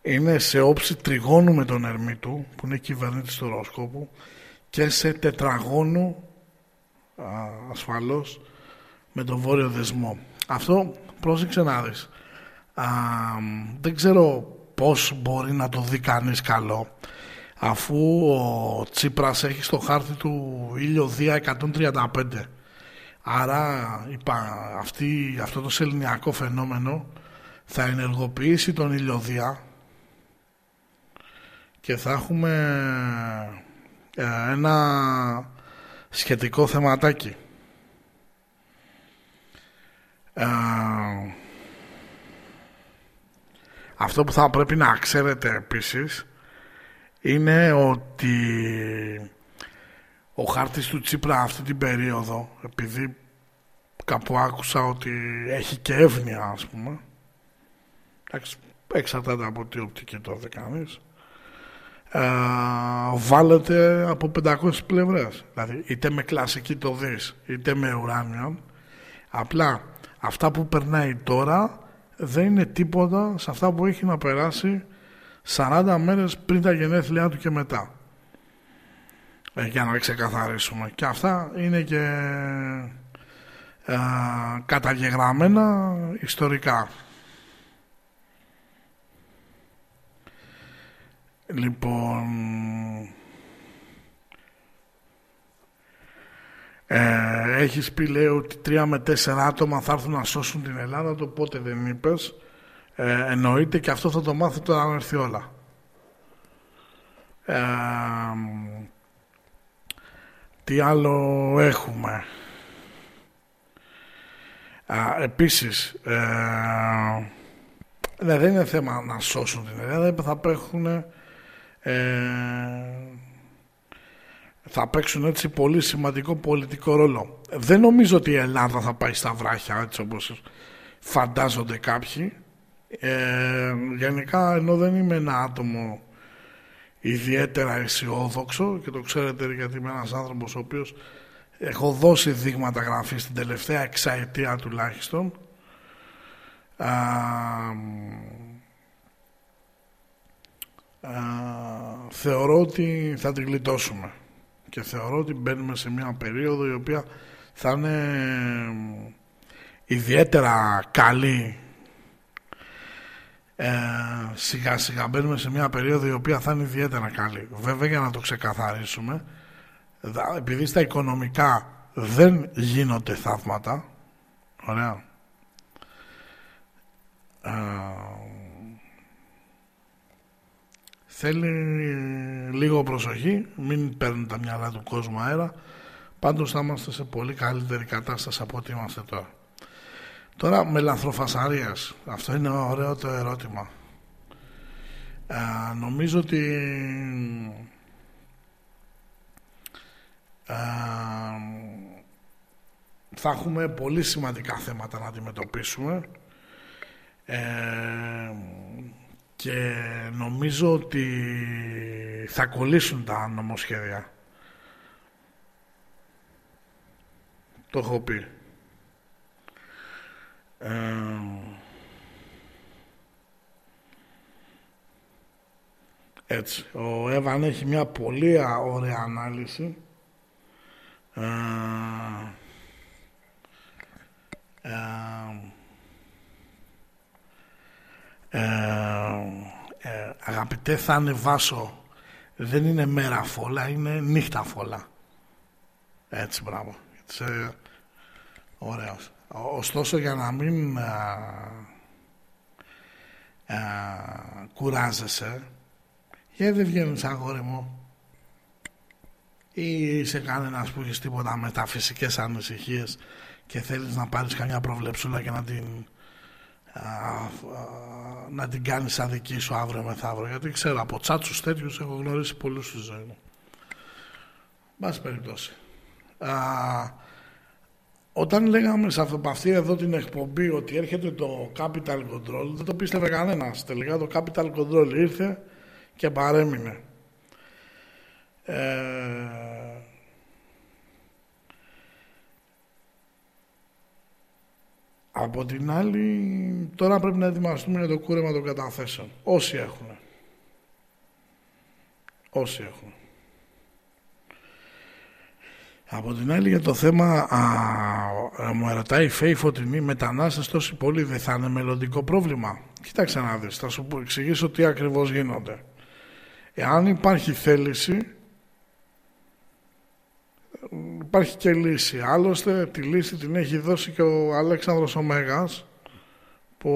Είναι σε όψη τριγώνου με τον Ερμήτου που είναι κυβερνήτης του Ρόσκοπου και σε τετραγώνου α, ασφαλώς με τον βόρειο δεσμό. Αυτό πρόσεξε να δεις. Α, δεν ξέρω πώς μπορεί να το δει κανείς καλό αφού ο Τσίπρας έχει στο χάρτη του ήλιο Δία 135. Άρα είπα, αυτή, αυτό το σεληνιακό φαινόμενο θα ενεργοποιήσει τον ηλιοδία και θα έχουμε ε, ένα σχετικό θεματάκι. Ε, αυτό που θα πρέπει να ξέρετε επίσης είναι ότι ο χάρτης του Τσίπρα αυτή την περίοδο επειδή κάπου άκουσα ότι έχει και εύνοια ας πούμε εντάξει εξαρτάται από τι οπτική το δει κανείς ε, βάλετε από 500 πλευρές. Δηλαδή είτε με κλασική το δεις είτε με ουράνιο απλά αυτά που περνάει τώρα δεν είναι τίποτα σε αυτά που έχει να περάσει 40 μέρες πριν τα γενέθλιά του και μετά. Ε, για να ξεκαθαρίσουμε. Και αυτά είναι και ε, καταγεγραμμένα ιστορικά λοιπόν ε, έχεις πει λέει ότι τρία με τέσσερα άτομα θα έρθουν να σώσουν την Ελλάδα το πότε δεν είπες ε, εννοείται και αυτό θα το μάθετε όταν έρθει όλα ε, τι άλλο έχουμε; Α, επίσης, ε, ναι, δεν είναι θέμα να σώσουν την Ελλάδα, θα παίξουν, ε, θα παίξουν έτσι πολύ σημαντικό πολιτικό ρόλο. Δεν νομίζω ότι η Ελλάδα θα πάει στα βράχια, έτσι όπως φαντάζονται κάποιοι. Ε, γενικά, ενώ δεν είμαι ένα άτομο ιδιαίτερα αισιόδοξο και το ξέρετε γιατί είμαι ένας άνθρωπος ο οποίος έχω δώσει δείγματα γραφής στην τελευταία εξαετία τουλάχιστον α, α, θεωρώ ότι θα την γλιτώσουμε και θεωρώ ότι μπαίνουμε σε μια περίοδο η οποία θα είναι ιδιαίτερα καλή ε, σιγά σιγά μπαίνουμε σε μια περίοδο η οποία θα είναι ιδιαίτερα καλή. Βέβαια για να το ξεκαθαρίσουμε, επειδή στα οικονομικά δεν γίνονται θαύματα, ωραία, ε, θέλει λίγο προσοχή, μην παίρνουν τα μυαλά του κόσμου αέρα, πάντως θα είμαστε σε πολύ καλύτερη κατάσταση από ό,τι είμαστε τώρα. Τώρα με λανθροφασαρίας. Αυτό είναι ωραίο το ερώτημα. Ε, νομίζω ότι ε, θα έχουμε πολύ σημαντικά θέματα να αντιμετωπίσουμε ε, και νομίζω ότι θα κολλήσουν τα νομοσχέδια. Το έχω πει. Ε, έτσι. Ο Εύαν έχει μια πολύ ωραία ανάλυση. Ε, ε, ε, αγαπητέ θα ανεβάσω. Δεν είναι μέρα φόλα είναι νύχτα φόλα. Έτσι μπράβο. Έτσι, ωραίος. Ωστόσο για να μην α, α, κουράζεσαι γιατί δεν βγαίνεις αγόρι μου; Ή είσαι κανένας που έχεις τίποτα μεταφυσικές ανησυχίες και θέλεις να πάρεις καμιά προβλεψούλα και να την α, να την κάνεις σαν δική σου αύριο μεθαύριο γιατί ξέρω από τσάτσους τέτοιους έχω γνωρίσει πολλούς στη ζωή μου Μπας περιπτώσει όταν λέγαμε σε αυτή εδώ την εκπομπή ότι έρχεται το Capital Control, δεν το πίστευε κανένας. Τελικά το Capital Control ήρθε και παρέμεινε. Ε... Από την άλλη, τώρα πρέπει να ετοιμαστούμε για το κούρεμα των καταθέσεων. Όσοι έχουν. Όσοι έχουν. Από την άλλη για το θέμα α, μου ρωτάει η Φέη Φωτεινή μετανάστες τόσοι πολλοί δεν θα είναι μελλοντικό πρόβλημα. Κοίταξε να δεις, θα σου εξηγήσω τι ακριβώς γίνονται. Εάν υπάρχει θέληση υπάρχει και λύση. Άλλωστε τη λύση την έχει δώσει και ο Αλέξανδρος ο Μέγας που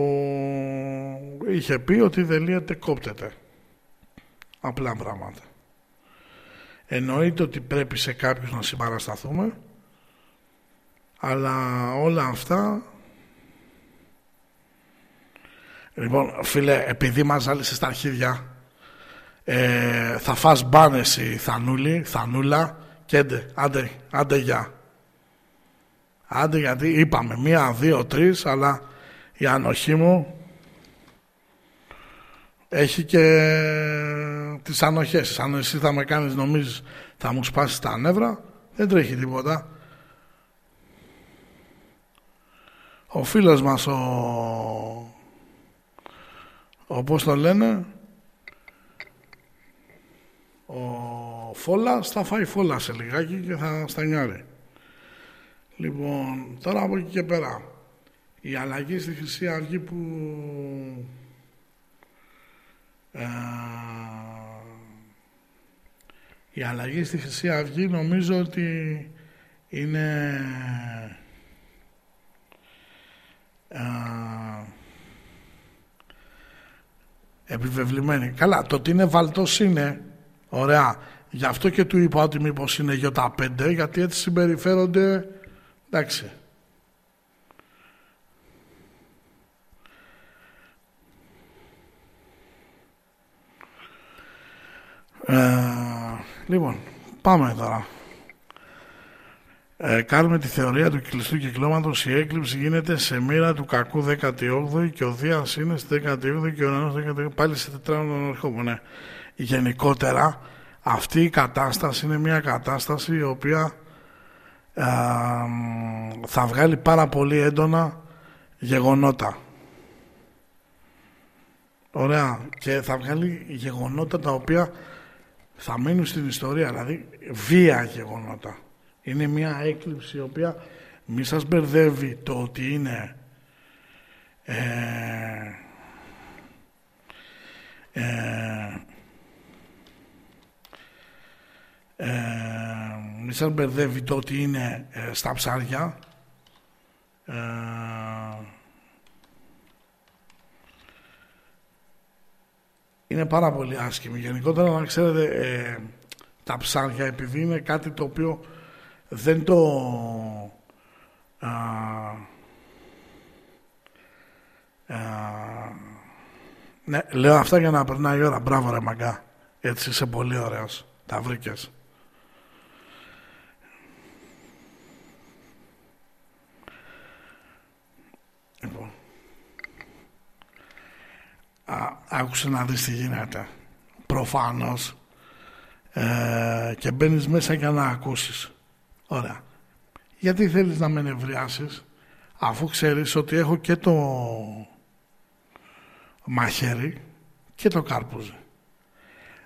είχε πει ότι δεν λύεται κόπτεται. Απλά πράγματα. Εννοείται ότι πρέπει σε κάποιους να συμπαρασταθούμε αλλά όλα αυτά λοιπόν φίλε επειδή μας ζάλισε στα αρχίδια ε, θα φας μπάνες η Θανούλη, Θανούλα και άντε, άντε, άντε γεια Άντε γιατί είπαμε μία, δύο, τρεις, αλλά η ανοχή μου έχει και τις ανοχές. Αν εσύ θα με κάνεις νομίζεις θα μου σπάσεις τα νεύρα, δεν τρέχει τίποτα. Ο φίλος μας ο, ο πώς το λένε ο Φόλας θα φάει φόλα σε λιγάκι και θα στανιάρει. Λοιπόν, τώρα από εκεί και πέρα η αλλαγή στη Χρυσή Αυγή που ε, η αλλαγή στη Χρυσή Αυγή νομίζω ότι είναι ε, επιβεβλημένη. Καλά, το ότι είναι βαλτός είναι ωραία. Γι' αυτό και του είπα ότι μήπως είναι γιώτα 5 γιατί έτσι συμπεριφέρονται εντάξει. Ε, λοιπόν, πάμε τώρα. Ε, κάνουμε τη θεωρία του κλειστού κυκλώματος η έκλειψη γίνεται σε μοίρα του κακού 18η και ο Δίας είναι στη 18η και ο Ουρανός 18η πάλι σε τετράγωνο ερχόμου ναι. γενικότερα αυτή η κατάσταση είναι μια κατάσταση η οποία ε, θα βγάλει πάρα πολύ έντονα γεγονότα. Ωραία. Και θα βγάλει γεγονότα τα οποία θα μείνουν στην ιστορία. Δηλαδή βία γεγονότα. Είναι μια έκλειψη η οποία μη σας μπερδεύει το ότι είναι ε, ε, ε, μη σας μπερδεύει το ότι είναι ε, στα ψάρια ε, είναι πάρα πολύ άσχημη γενικότερα να ξέρετε ε, τα ψάρια επειδή είναι κάτι το οποίο δεν το α, α, ναι, λέω αυτά για να περνάει η ώρα. Μπράβο ρε μαγκά. Έτσι είσαι πολύ ωραίος. Τα βρήκες. Λοιπόν. Α, άκουσε να δεις τι γίνεται. Προφανώς. Ε, και μπαίνεις μέσα για να ακούσεις. Ωραία. Γιατί θέλεις να με νευριάσεις αφού ξέρεις ότι έχω και το μαχαίρι και το κάρπουζι.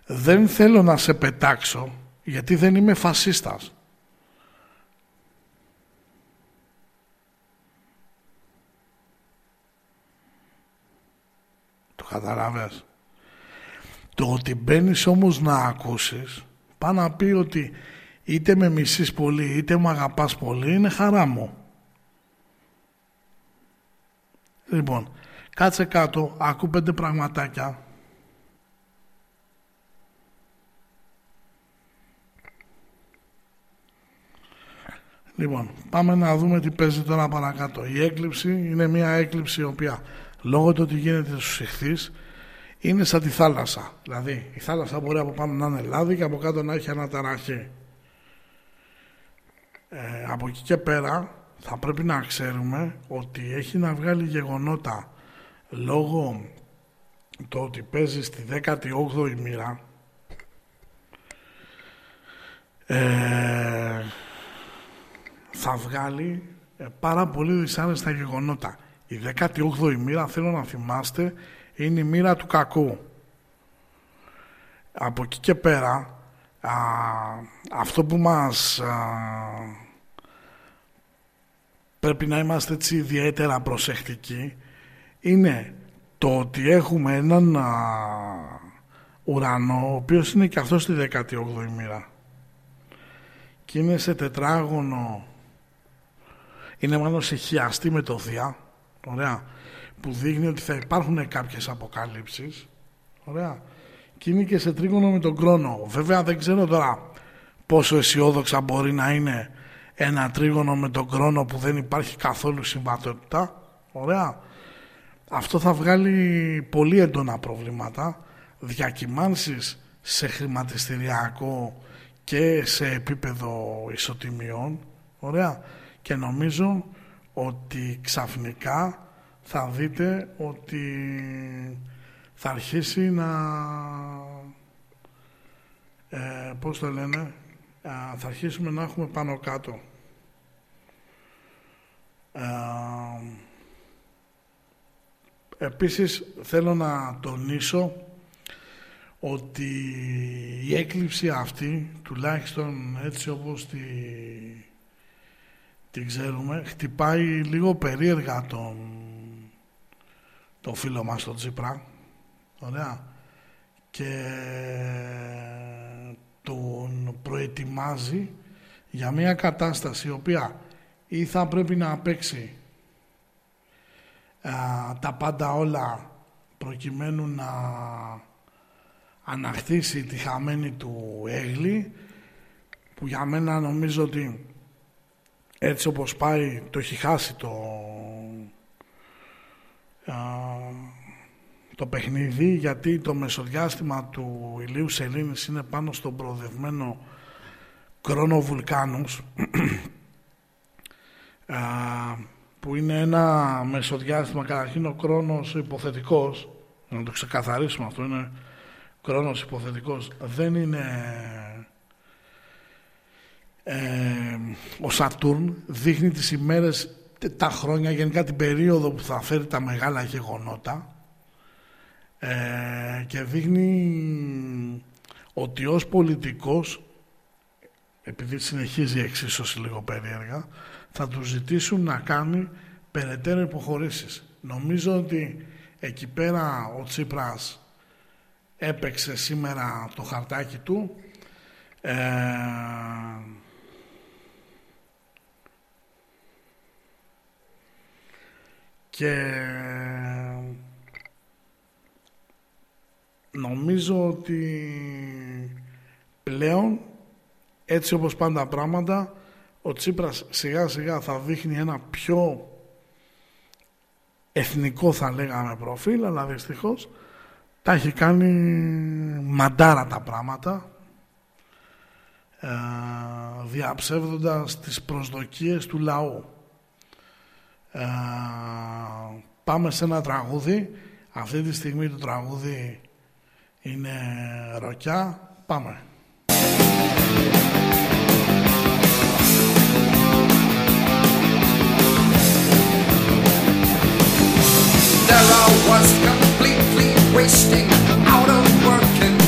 Δεν θέλω να σε πετάξω γιατί δεν είμαι φασίστας. Το καταλαβες. Το ότι μπαίνεις όμως να ακούσεις πάνω να πει ότι είτε με μισείς πολύ είτε με αγαπάς πολύ είναι χαρά μου. Λοιπόν, κάτσε κάτω, άκου πέντε πραγματάκια. Λοιπόν, πάμε να δούμε τι παίζει τώρα παρακάτω. Η έκλειψη είναι μια έκλειψη η οποία λόγω του ότι γίνεται στους ηχθείς είναι σαν τη θάλασσα. Δηλαδή η θάλασσα μπορεί από πάνω να είναι λάδι και από κάτω να έχει αναταραχή. Ε, από εκεί και πέρα θα πρέπει να ξέρουμε ότι έχει να βγάλει γεγονότα λόγω το ότι παίζει στη 18η μοίρα ε, θα βγάλει ε, πάρα πολύ δυσάρεστα γεγονότα. Η 18η μοίρα θέλω να θυμάστε είναι η μοίρα του κακού. Από εκεί και πέρα α, αυτό που μας πρέπει να είμαστε έτσι ιδιαίτερα προσεκτικοί είναι το ότι έχουμε έναν ουρανό ο οποίος είναι και αυτός στη 18η μοίρα. Και είναι σε τετράγωνο. Είναι μάλλον σε χιαστή με το Δία ωραία, που δείχνει ότι θα υπάρχουν κάποιες αποκάλυψεις ωραία, και είναι και σε τρίγωνο με τον κρόνο. Βέβαια δεν ξέρω τώρα πόσο αισιόδοξα μπορεί να είναι ένα τρίγωνο με τον κρόνο που δεν υπάρχει καθόλου συμβατότητα. Ωραία. Αυτό θα βγάλει πολύ έντονα προβλήματα διακυμάνσεις σε χρηματιστηριακό και σε επίπεδο ισοτιμιών. Ωραία. Και νομίζω ότι ξαφνικά θα δείτε ότι θα αρχίσει να ε, πώς το λένε ε, θα αρχίσουμε να έχουμε πάνω κάτω. Ε, επίσης θέλω να τονίσω ότι η έκλειψη αυτή τουλάχιστον έτσι όπως τη, τη ξέρουμε χτυπάει λίγο περίεργα τον, τον φίλο μας τον Τσίπρα ωραία. Και τον προετοιμάζει για μια κατάσταση η οποία ή θα πρέπει να παίξει α, τα πάντα όλα προκειμένου να ανακτήσει τη χαμένη του έγλη που για μένα νομίζω ότι έτσι όπως πάει το έχει χάσει το, α, το παιχνίδι γιατί το μεσοδιάστημα του ηλίου Σελήνης είναι πάνω στον προοδευμένο κρόνο βουλκάνους που είναι ένα μεσοδιάστημα. Καταρχήν ο χρόνος υποθετικός να το ξεκαθαρίσουμε αυτό είναι χρόνος υποθετικός δεν είναι ε, ο Σατούρν δείχνει τις ημέρες τα χρόνια γενικά την περίοδο που θα φέρει τα μεγάλα γεγονότα ε, και δείχνει ότι ως πολιτικός επειδή συνεχίζει η εξίσωση λίγο περίεργα θα του ζητήσουν να κάνει περαιτέρω υποχωρήσεις. Νομίζω ότι εκεί πέρα ο Τσίπρας έπαιξε σήμερα το χαρτάκι του ε, και νομίζω ότι πλέον έτσι όπως πάνε τα πράγματα ο Τσίπρας σιγά σιγά θα δείχνει ένα πιο εθνικό θα λέγαμε προφίλ αλλά δυστυχώς τα έχει κάνει μαντάρα τα πράγματα ε, διαψεύδοντας τις προσδοκίες του λαού. Ε, πάμε σε ένα τραγούδι. Αυτή τη στιγμή το τραγούδι είναι ροκιά. Πάμε. There I was completely wasting out of work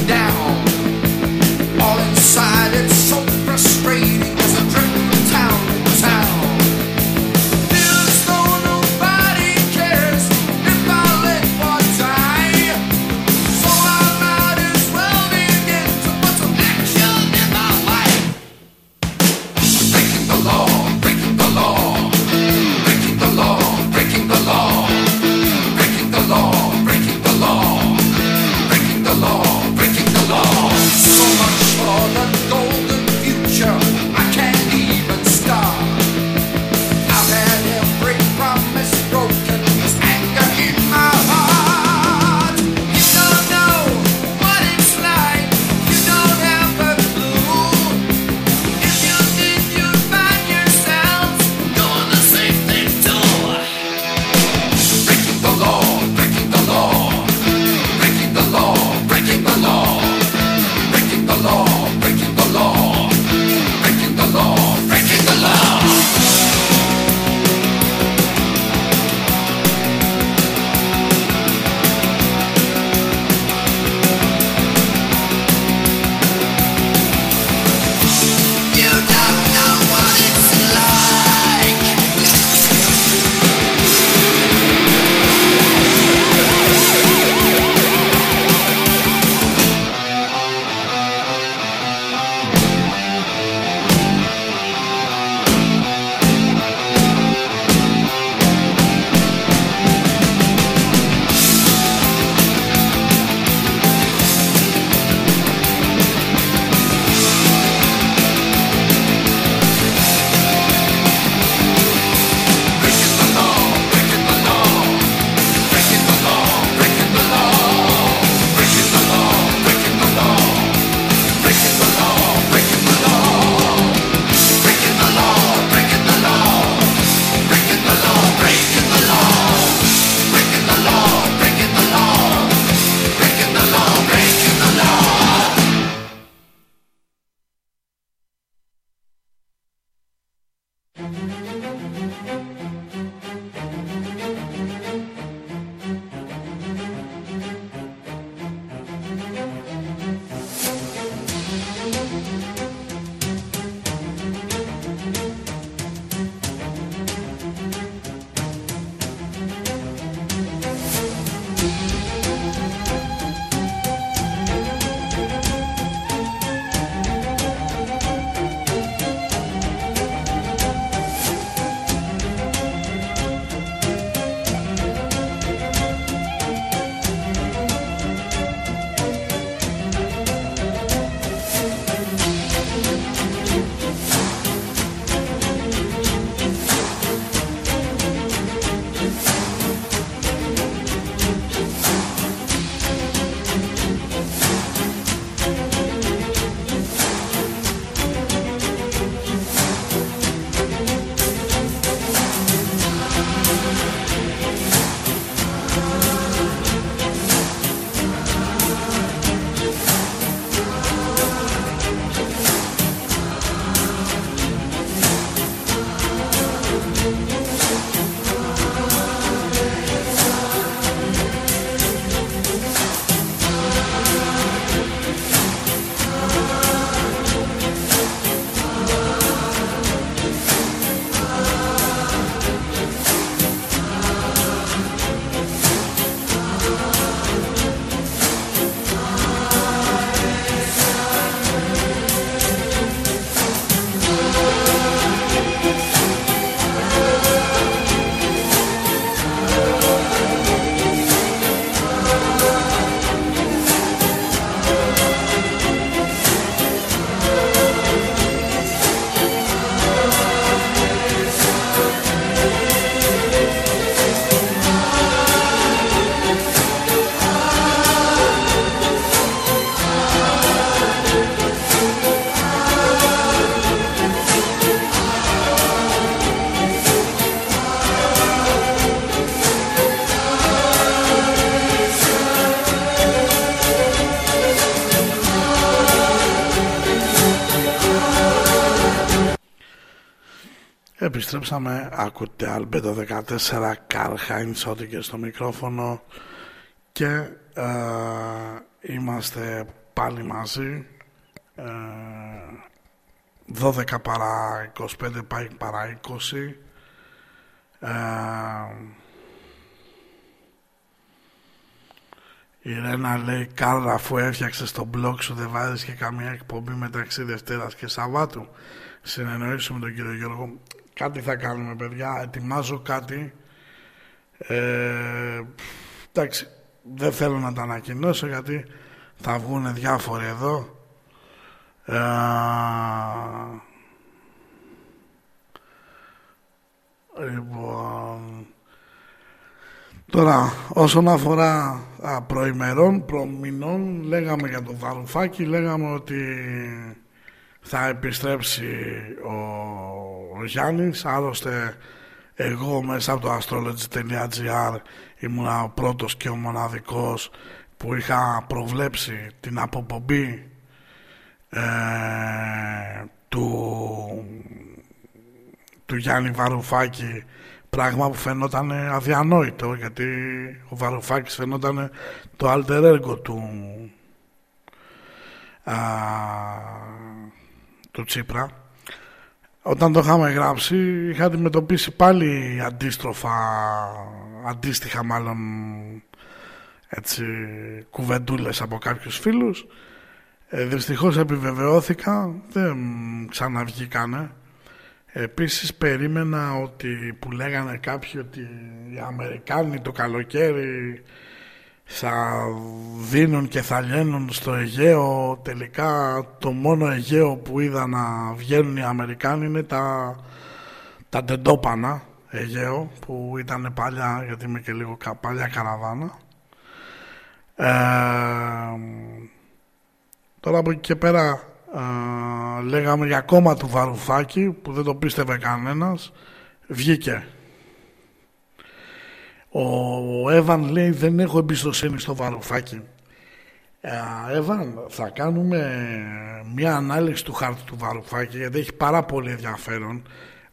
Επιστρέψαμε, ακούτε Αλμπέντο 14, Καρλ Χάιντς, ό,τι και στο μικρόφωνο. Και ε, είμαστε πάλι μαζί. Ε, 12 παρά 25 πάει παρά 20. Ε, η Ρένα λέει Κάρλα αφού έφτιαξες το blog σου δεν βάζεις και καμία εκπομπή μεταξύ Δευτέρας και Σαββάτου. Συνεννοήσουμε τον κύριο Γιώργο κάτι θα κάνουμε παιδιά ετοιμάζω κάτι. Ε, εντάξει δεν θέλω να τα ανακοινώσω γιατί θα βγουν διάφοροι εδώ. Ε, λοιπόν Τώρα, όσον αφορά α, προημερών, προμηνών, λέγαμε για το Βαρουφάκι, λέγαμε ότι θα επιστρέψει ο, ο Γιάννης, άλλωστε εγώ μέσα από το astrology.gr ήμουν ο πρώτος και ο μοναδικός που είχα προβλέψει την αποπομπή ε, του, του Γιάννη Βαρουφάκη. Πράγμα που φαινόταν αδιανόητο γιατί ο Βαρουφάκης φαινόταν το alter ego του α, του Τσίπρα. Όταν το είχαμε γράψει είχα αντιμετωπίσει πάλι αντίστροφα αντίστοιχα μάλλον έτσι κουβεντούλες από κάποιους φίλους. Ε, δυστυχώς επιβεβαιώθηκα δεν ξαναβγήκανε. Επίσης περίμενα ότι που λέγανε κάποιοι ότι οι Αμερικάνοι το καλοκαίρι θα δίνουν και θα λένουν στο Αιγαίο. Τελικά το μόνο Αιγαίο που είδα να βγαίνουν οι Αμερικάνοι είναι τα, τα τεντόπανα Αιγαίο που ήταν παλιά γιατί είμαι και λίγο παλιά καραβάνα. Ε, τώρα από εκεί και πέρα λέγαμε για κόμμα του Βαρουφάκη που δεν το πίστευε κανένας. Βγήκε ο Εύαν λέει δεν έχω εμπιστοσύνη στο Βαρουφάκη Εύαν θα κάνουμε μια ανάλυση του χάρτη του Βαρουφάκη γιατί έχει πάρα πολύ ενδιαφέρον.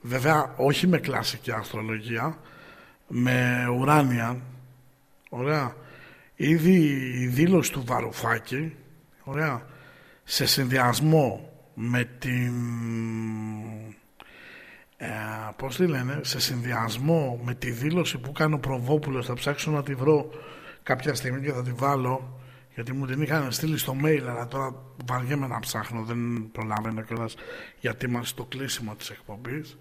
Βέβαια όχι με κλασική αστρολογία με ουράνια. Ωραία. Ήδη η δήλωση του Βαρουφάκη ωραία σε συνδυασμό με την ε, πώς τη λένε σε συνδυασμό με τη δήλωση που κάνει ο Προβόπουλος θα ψάξω να τη βρω κάποια στιγμή και θα τη βάλω γιατί μου την είχαν στείλει στο mail αλλά τώρα βαριέμαι να ψάχνω δεν προλαβαίνω κιόλας γιατί είμαστε στο κλείσιμο της εκπομπής.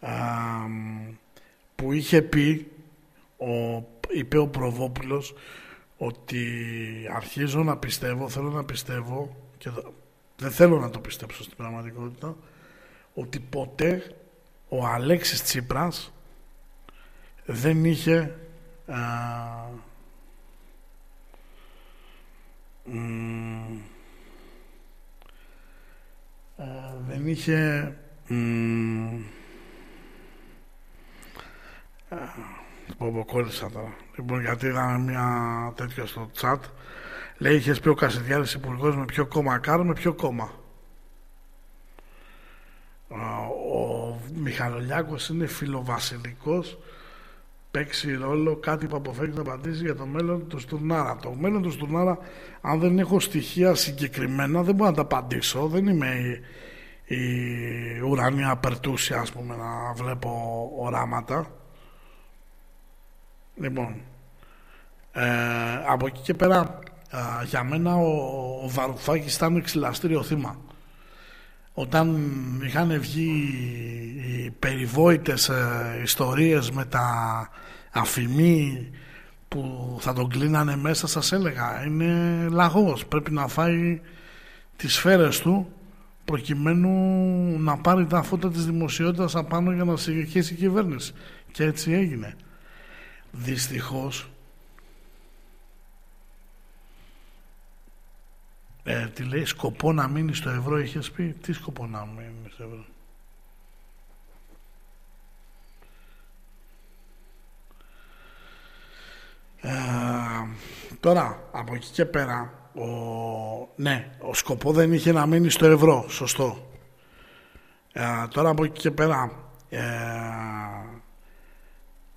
Ε, που είχε πει ο, είπε ο Προβόπουλος ότι αρχίζω να πιστεύω, θέλω να πιστεύω και δεν θέλω να το πιστέψω στην πραγματικότητα ότι ποτέ ο Αλέξης Τσίπρας δεν είχε α, δεν είχε μ, πω κόλλησα τώρα λοιπόν γιατί είδαμε μια τέτοια στο chat Λέει, είχες πει ο Κασιδιάρης υπουργός με ποιο κόμμα κάνω, με ποιο κόμμα; Ο Μιχαλολιάκος είναι φιλοβασιλικός, παίξει ρόλο κάτι που αποφεύγει να απαντήσει για το μέλλον του Στουρνάρα. Το μέλλον του Στουρνάρα, αν δεν έχω στοιχεία συγκεκριμένα, δεν μπορώ να τα απαντήσω. Δεν είμαι η, η ουρανία περτούσια, ας πούμε, να βλέπω οράματα. Λοιπόν, ε, από εκεί και πέρα για μένα ο, ο Βαρουφάκης ήταν εξυλαστήριο θύμα. Όταν είχαν βγει οι περιβόητες ε, ιστορίες με τα αφημί που θα τον κλείνανε μέσα σας έλεγα είναι λαγός. Πρέπει να φάει τις σφαίρες του προκειμένου να πάρει τα φώτα της δημοσιότητας απάνω για να συνεχίσει η κυβέρνηση. Και έτσι έγινε. Δυστυχώς Ε, τι λέει, σκοπό να μείνεις στο ευρώ, είχες πει. Τι σκοπό να μείνεις στο ευρώ; Ε, τώρα, από εκεί και πέρα, ο, ναι, ο σκοπό δεν είχε να μείνει στο ευρώ, σωστό. Ε, τώρα από εκεί και πέρα, ε,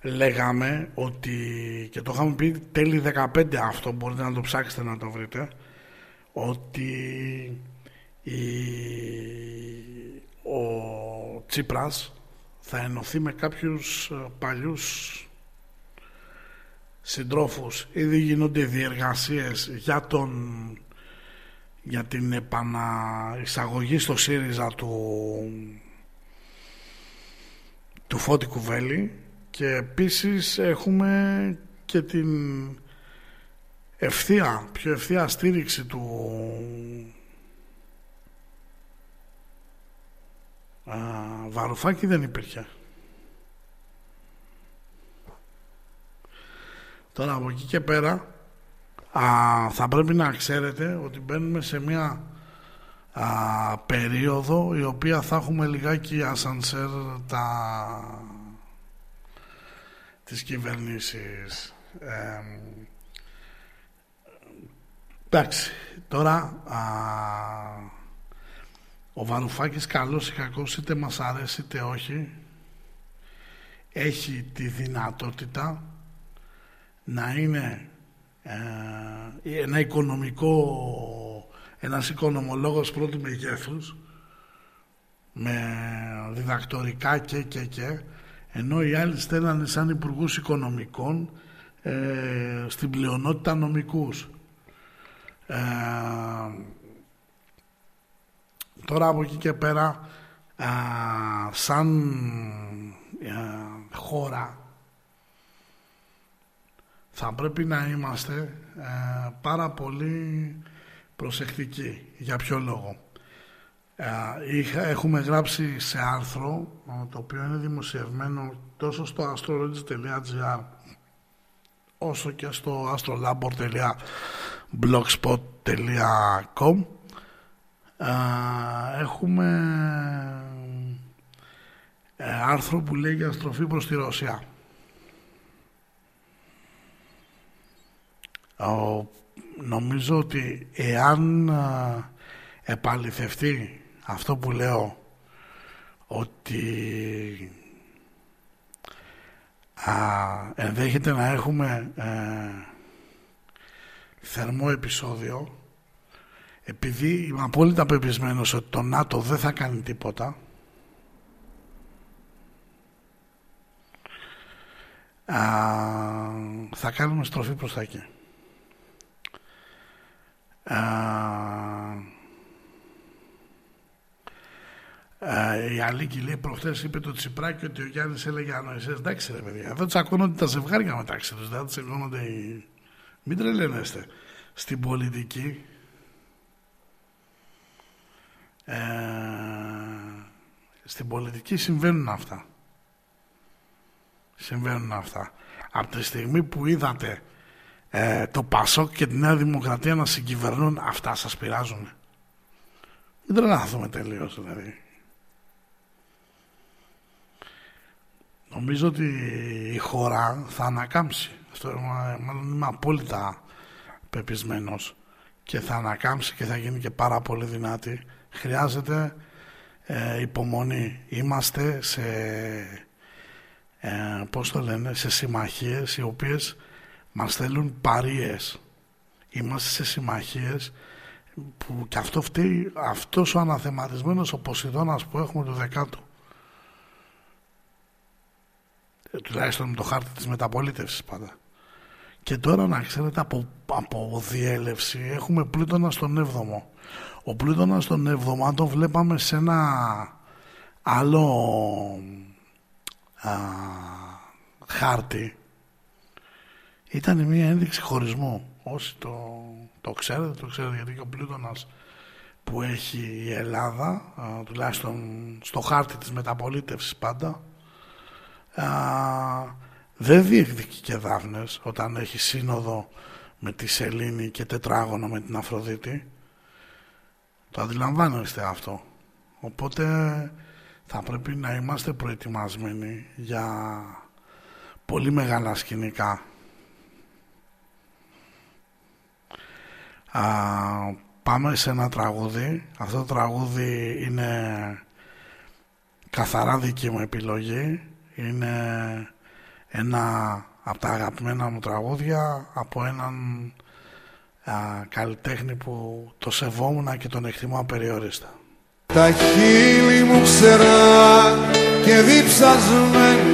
λέγαμε ότι και το είχαμε πει τέλη 15 αυτό μπορείτε να το ψάξετε να το βρείτε ότι η, ο Τσίπρας θα ενωθεί με κάποιους ε, παλιούς συντρόφους. Ήδη γίνονται διεργασίες για, τον, για την επαναεισαγωγή στο ΣΥΡΙΖΑ του, του Φώτη Κουβέλη. Και επίσης έχουμε και την ευθεία, πιο ευθεία στήριξη του α, Βαρουφάκη δεν υπήρχε. Τώρα από εκεί και πέρα α, θα πρέπει να ξέρετε ότι μπαίνουμε σε μια α, περίοδο η οποία θα έχουμε λιγάκι ασανσέρ τα τις κυβερνήσεις ε, εντάξει τώρα α, ο Βαρουφάκης καλός ή κακός είτε μας αρέσει είτε όχι έχει τη δυνατότητα να είναι ε, ένα οικονομικό ένας οικονομολόγος πρώτου μεγέθους με διδακτορικά και και και ενώ οι άλλοι στέλνανε σαν υπουργούς οικονομικών ε, στην πλειονότητα νομικούς ε, τώρα από εκεί και πέρα ε, σαν ε, χώρα θα πρέπει να είμαστε ε, πάρα πολύ προσεκτικοί. Για ποιο λόγο; Ε, είχα, έχουμε γράψει σε άρθρο ε, το οποίο είναι δημοσιευμένο τόσο στο astrology.gr όσο και στο astrolabor.blogspot.com έχουμε άρθρο που λέγει αστροφή προς τη Ρωσία. Νομίζω ότι εάν επαληθευτεί αυτό που λέω ότι α, ενδέχεται να έχουμε ε, θερμό επεισόδιο επειδή είμαι απόλυτα πεπισμένος ότι το ΝΑΤΟ δεν θα κάνει τίποτα α, θα κάνουμε στροφή προς τα εκεί. η Αλίκη λέει προχθές είπε το Τσιπράκι ότι ο Γιάννης έλεγε ανοησίες εντάξει ρε παιδιά εδώ τσακώνονται τα ζευγάρια μεταξύ τους δεν τσακώνονται οι... μην τρελαίνεστε στην πολιτική. Ε, στην πολιτική συμβαίνουν αυτά. Συμβαίνουν αυτά. Από τη στιγμή που είδατε ε, το Πασόκ και τη Νέα Δημοκρατία να συγκυβερνούν αυτά σας πειράζουν. Μην τρελάθουμε τελείως δηλαδή. Νομίζω ότι η χώρα θα ανακάμψει. Αυτό μάλλον είμαι απόλυτα πεπισμένος και θα ανακάμψει και θα γίνει και πάρα πολύ δυνατή χρειάζεται ε, υπομονή. Είμαστε σε ε, πώς το λένε σε συμμαχίες οι οποίες μας θέλουν παρείες. Είμαστε σε συμμαχίες που και αυτό φταίει αυτός ο αναθεματισμένος ο Ποσειδώνας που έχουμε του δεκάτου. Ε, τουλάχιστον με το χάρτη της μεταπολίτευσης πάντα και τώρα να ξέρετε από, από διέλευση έχουμε πλούτονα στον 7ο ο πλούτονα στον 7ο το βλέπαμε σε ένα άλλο α, χάρτη ήταν μια ένδειξη χωρισμού. Όσοι το, το ξέρετε, το ξέρετε γιατί και ο πλούτονας που έχει η Ελλάδα, τουλάχιστον στο χάρτη της μεταπολίτευσης πάντα, α, δεν διεκδικεί και δάφνες όταν έχει σύνοδο με τη Σελήνη και τετράγωνο με την Αφροδίτη. Το αντιλαμβάνεστε αυτό. Οπότε θα πρέπει να είμαστε προετοιμασμένοι για πολύ μεγάλα σκηνικά Α, πάμε σε ένα τραγούδι. Αυτό το τραγούδι είναι καθαρά δική μου επιλογή. Είναι ένα από τα αγαπημένα μου τραγούδια από έναν α, καλλιτέχνη που το σεβόμουν και τον εκτιμώ απεριόριστα. Τα χείλη μου ξερά και διψασμένα.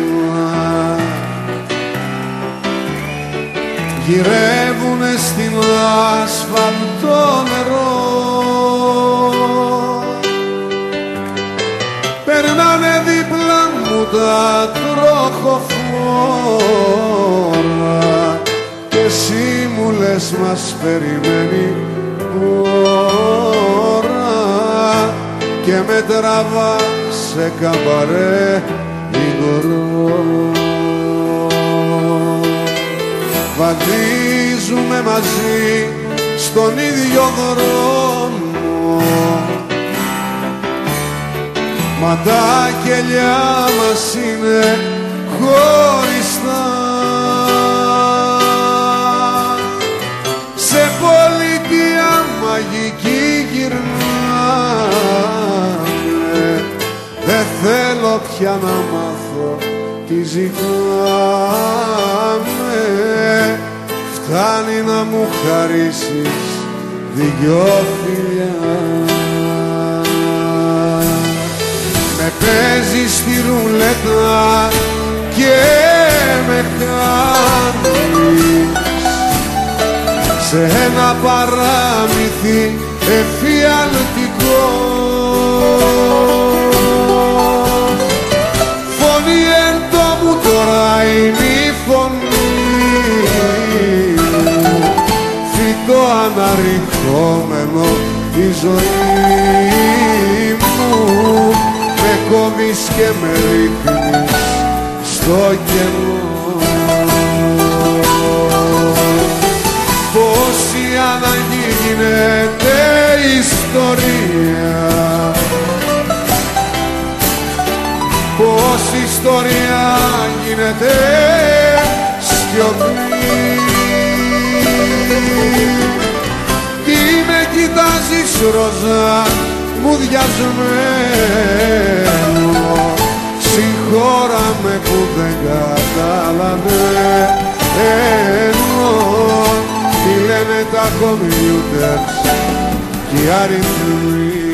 Γυρεύουνε στην ασφαλτό νερό. Περνάνε δίπλα μου τα τροχοφόρα και εσύ μου λες μας περιμένει ώρα. Και με τραβά σε καμπαρέ υγρό Βαδίζουμε μαζί στον ίδιο δρόμο. Μα τα κελιά μας είναι χωριστά. Σε πολιτεία μαγική γυρνάμε Δεν θέλω πια να μάθω τι ζητάμε Φτάνει να μου χαρίσεις δυο φιλιά. Με παίζεις στη ρουλέτα και με κάνεις σε ένα παράμυθι εφιαλτικό. Φωνή εν το μου τώρα είναι η φωνή. Μου φυτό αναρριχόμενο η ζωή μου. Με κόβεις και με ρίχνεις στο κενό Πόση ανάγκη γίνεται ιστορία. Πώς ιστορία γίνεται σιωπή. Τι με κοιτάζεις ροζά μου διασμένο Συγχώρα με που δεν καταλαβαίνω Τι λένε τα κομπιούτερς και οι αριθμοί.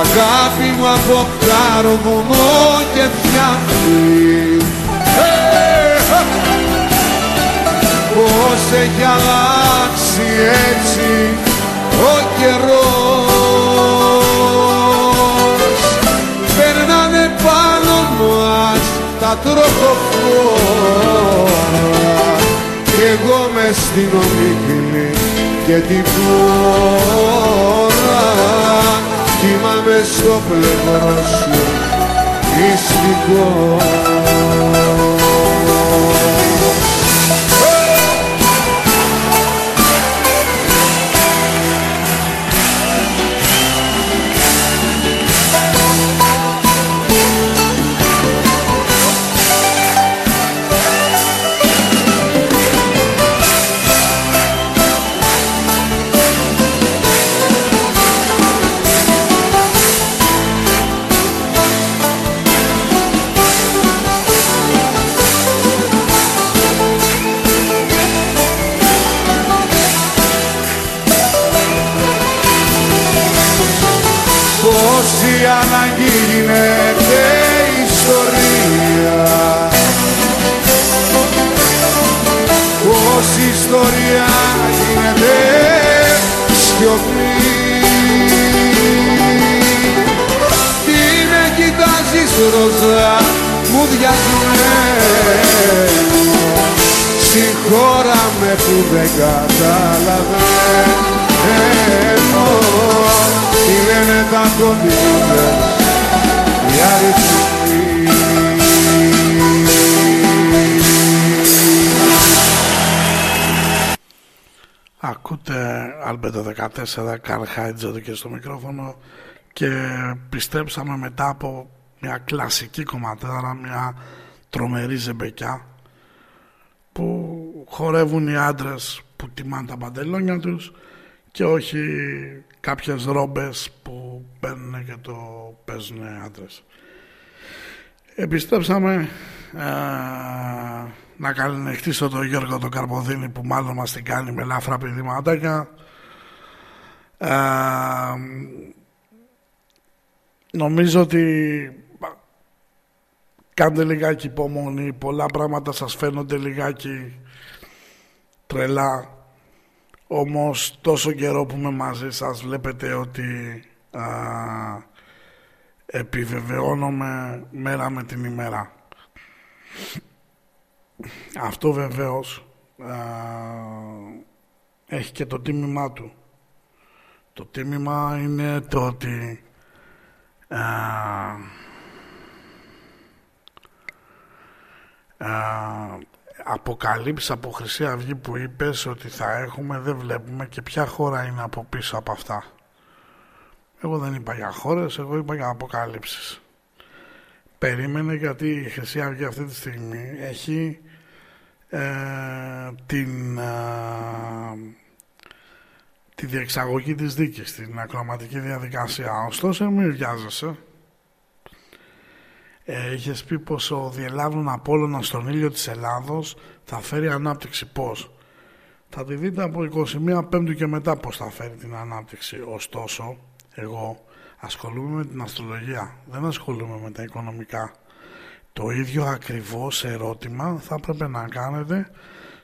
Αγάπη μου από καρβουνό και φτιάχνει. Πώς έχει αλλάξει έτσι ο καιρός τροχοφόρα κι εγώ μες στην ομίχλη και την πόρα κοιμάμαι στο πλευρό σου μυστικό σιωπή Τι με κοιτάζεις ροζά μου διασμένο Συγχώρα με που δεν καταλαβαίνω. Τι λένε τα κομπιούτερ οι αριθμοί Άλμπετο 14, Καρλ Χάιτζο και στο μικρόφωνο και πιστέψαμε μετά από μια κλασική κομματάρα, μια τρομερή ζεμπεκιά που χορεύουν οι άντρες που τιμάνε τα παντελόνια τους και όχι κάποιες ρόμπες που παίρνουν και το παίζουν άντρες. Επιστρέψαμε ε, να καληνυχτήσω τον Γιώργο τον Καρποδίνη που μάλλον μας την κάνει με ελαφρά πηδηματάκια. Ε, νομίζω ότι κάντε λιγάκι υπομονή, πολλά πράγματα σας φαίνονται λιγάκι τρελά όμως τόσο καιρό που είμαι μαζί σας βλέπετε ότι α, επιβεβαιώνομαι μέρα με την ημέρα. Αυτό βεβαίως α, έχει και το τίμημά του. Το τίμημα είναι το ότι α, α, αποκαλύψεις από Χρυσή Αυγή που είπες ότι θα έχουμε δεν βλέπουμε και ποια χώρα είναι από πίσω από αυτά. Εγώ δεν είπα για χώρες, εγώ είπα για αποκαλύψεις. Περίμενε γιατί η Χρυσή Αυγή αυτή τη στιγμή έχει ε, την, ε, τη διεξαγωγή της δίκης, την ακροματική διαδικασία. Ωστόσο μην βιάζεσαι. Ε, είχες πει πως ο διελάβουν Απόλλωνας στον ήλιο της Ελλάδος θα φέρει ανάπτυξη. Πώς; Θα τη δείτε από 21 Πέμπτου και μετά πώς θα φέρει την ανάπτυξη. Ωστόσο, εγώ ασχολούμαι με την αστρολογία, δεν ασχολούμαι με τα οικονομικά. Το ίδιο ακριβώς ερώτημα θα έπρεπε να κάνετε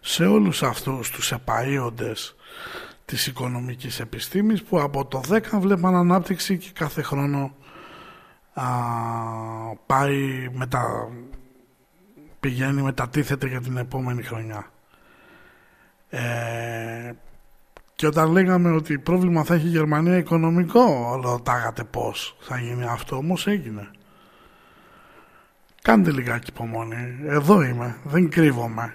σε όλους αυτούς τους επαΐοντες της οικονομικής επιστήμης που από το 10 βλέπαν ανάπτυξη και κάθε χρόνο α, πάει μετα... πηγαίνει, μετατίθεται για την επόμενη χρονιά. Ε, και όταν λέγαμε ότι πρόβλημα θα έχει η Γερμανία οικονομικό, ρωτάγατε πώς θα γίνει αυτό, όμως έγινε. Κάντε λιγάκι υπομονή. Εδώ είμαι, δεν κρύβομαι.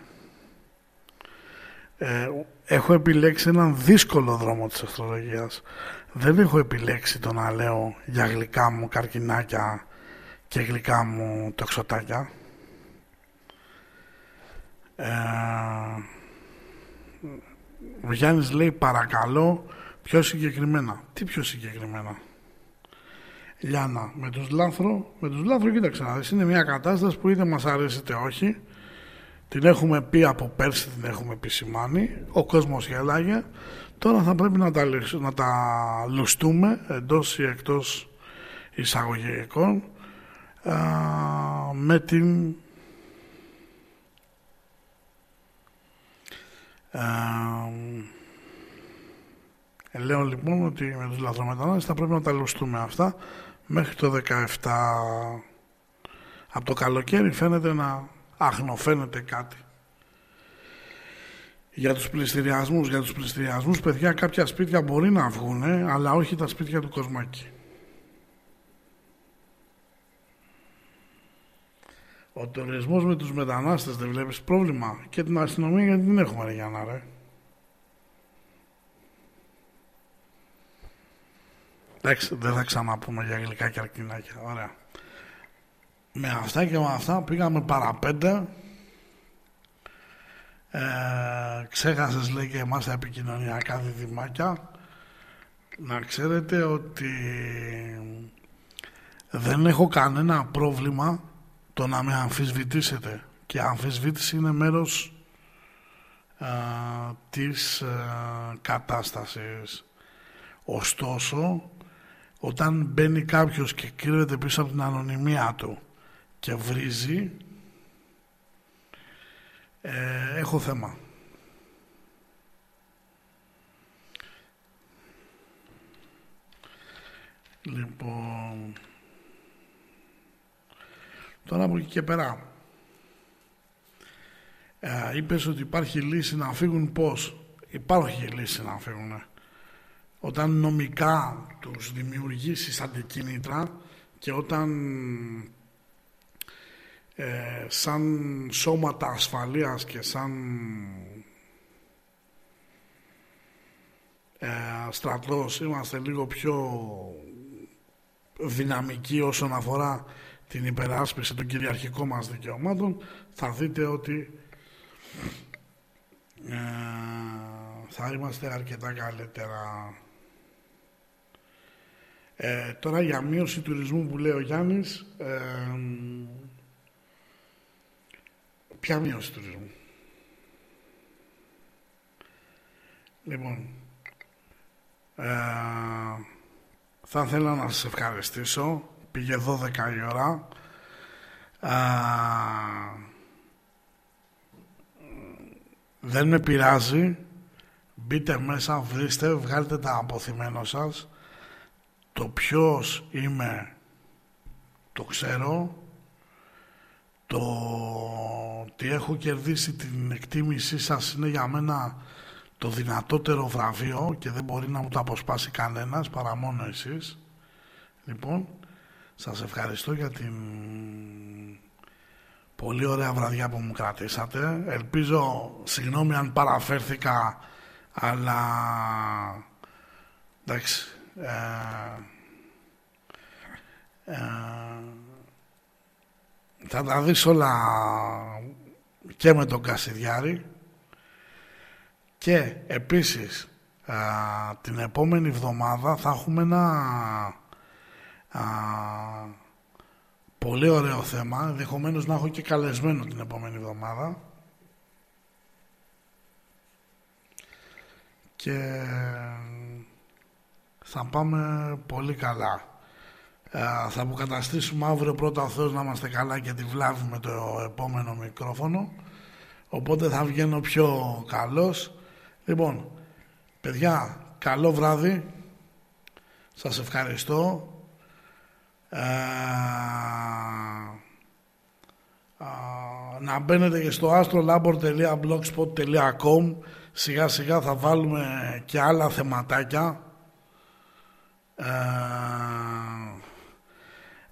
Ε, έχω επιλέξει έναν δύσκολο δρόμο της αστρολογίας. Δεν έχω επιλέξει το να λέω για γλυκά μου καρκινάκια και γλυκά μου τοξοτάκια. Ε, ο Γιάννης λέει παρακαλώ πιο συγκεκριμένα. Τι πιο συγκεκριμένα; Λιάννα, με τους Λάθρο, με τους Λάθρο κοίταξε να δεις, είναι μια κατάσταση που είτε μας αρέσει είτε όχι. Την έχουμε πει από πέρσι, την έχουμε επισημάνει. Ο κόσμος γελάγε. Τώρα θα πρέπει να τα, να τα λουστούμε εντός ή εκτός εισαγωγικών α, με την ε, λέω λοιπόν ότι με τους λαθρομετανάστες θα πρέπει να τα λουστούμε αυτά μέχρι το 17 από το καλοκαίρι φαίνεται να αχνοφαίνεται κάτι για τους πληστηριασμούς για τους πληστηριασμούς παιδιά κάποια σπίτια μπορεί να βγουν αλλά όχι τα σπίτια του Κοσμάκη Ο τουρισμός με τους μετανάστες δεν βλέπεις πρόβλημα και την αστυνομία γιατί την έχουμε ρε Γιάννα ρε. Εντάξει, δεν θα ξαναπούμε για γλυκά και αρκινάκια. Ωραία. Με αυτά και με αυτά πήγαμε παραπέντε. Ε, ξέχασες λέει και εμάς τα επικοινωνιακά διδυμάκια. Να ξέρετε ότι δεν έχω κανένα πρόβλημα το να με αμφισβητήσετε και αμφισβήτηση είναι μέρος α, της α, κατάστασης. Ωστόσο, όταν μπαίνει κάποιος και κρύβεται πίσω από την ανωνυμία του και βρίζει, ε, έχω θέμα. Λοιπόν... Τώρα από εκεί και πέρα. Ε, είπες ότι υπάρχει λύση να φύγουν πώς; Υπάρχει λύση να φύγουν. Όταν νομικά τους δημιουργήσεις αντικίνητρα και όταν ε, σαν σώματα ασφαλείας και σαν ε, στρατός είμαστε λίγο πιο δυναμικοί όσον αφορά την υπεράσπιση των κυριαρχικών μας δικαιωμάτων. Θα δείτε ότι ε, θα είμαστε αρκετά καλύτερα. Ε, τώρα για μείωση τουρισμού που λέει ο Γιάννης, ε, ποια μείωση τουρισμού; Λοιπόν, ε, θα ήθελα να σας ευχαριστήσω. Πήγε 12 η ώρα. Ε, δεν με πειράζει. Μπείτε μέσα, βρίστε, βγάλτε τα αποθυμένο σας. Το ποιος είμαι, το ξέρω. Το ότι έχω κερδίσει την εκτίμησή σας είναι για μένα το δυνατότερο βραβείο και δεν μπορεί να μου το αποσπάσει κανένας παρά μόνο εσείς. Λοιπόν, σας ευχαριστώ για την πολύ ωραία βραδιά που μου κρατήσατε. Ελπίζω, συγγνώμη αν παραφέρθηκα, αλλά εντάξει, ε, ε, θα τα δεις όλα και με τον Κασιδιάρη και επίσης α, την επόμενη εβδομάδα θα έχουμε ένα α, πολύ ωραίο θέμα. Ενδεχομένως να έχω και καλεσμένο την επόμενη εβδομάδα. Και θα πάμε πολύ καλά θα αποκαταστήσουμε αύριο πρώτα ο Θεός να είμαστε καλά και τη βλάβουμε το επόμενο μικρόφωνο οπότε θα βγαίνω πιο καλός Λοιπόν, παιδιά, καλό βράδυ. Σας ευχαριστώ. Ε, να μπαίνετε και στο astrolabor.blogspot.com Σιγά σιγά θα βάλουμε και άλλα θεματάκια. Ε,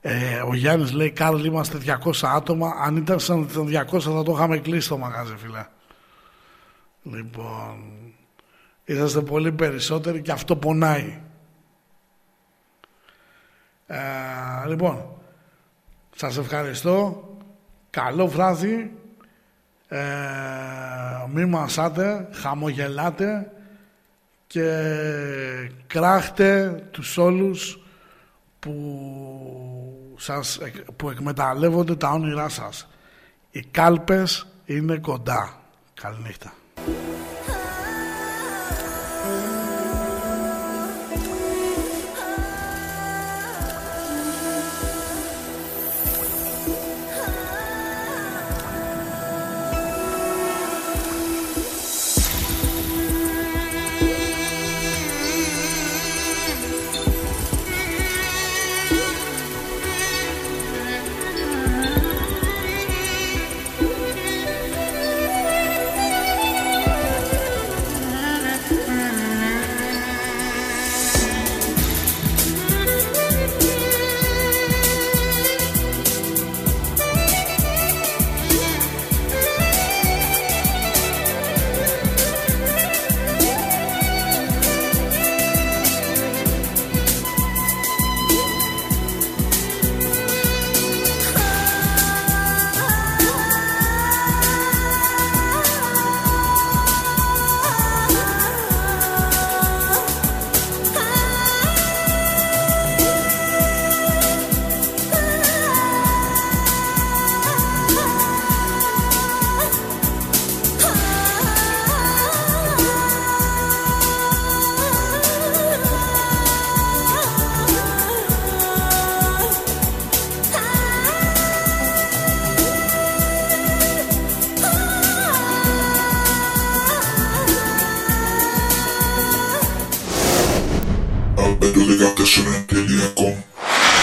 ε, ο Γιάννης λέει Κάρλ είμαστε 200 άτομα αν ήταν σαν 200 θα το είχαμε κλείσει το μαγάζι φίλε Λοιπόν, είσαστε πολύ περισσότεροι και αυτό πονάει. Ε, λοιπόν, σας ευχαριστώ. Καλό βράδυ. Ε, μη μασάτε, χαμογελάτε και κράχτε τους όλους που, σας, που εκμεταλλεύονται τα όνειρά σας. Οι κάλπες είναι κοντά. Καληνύχτα.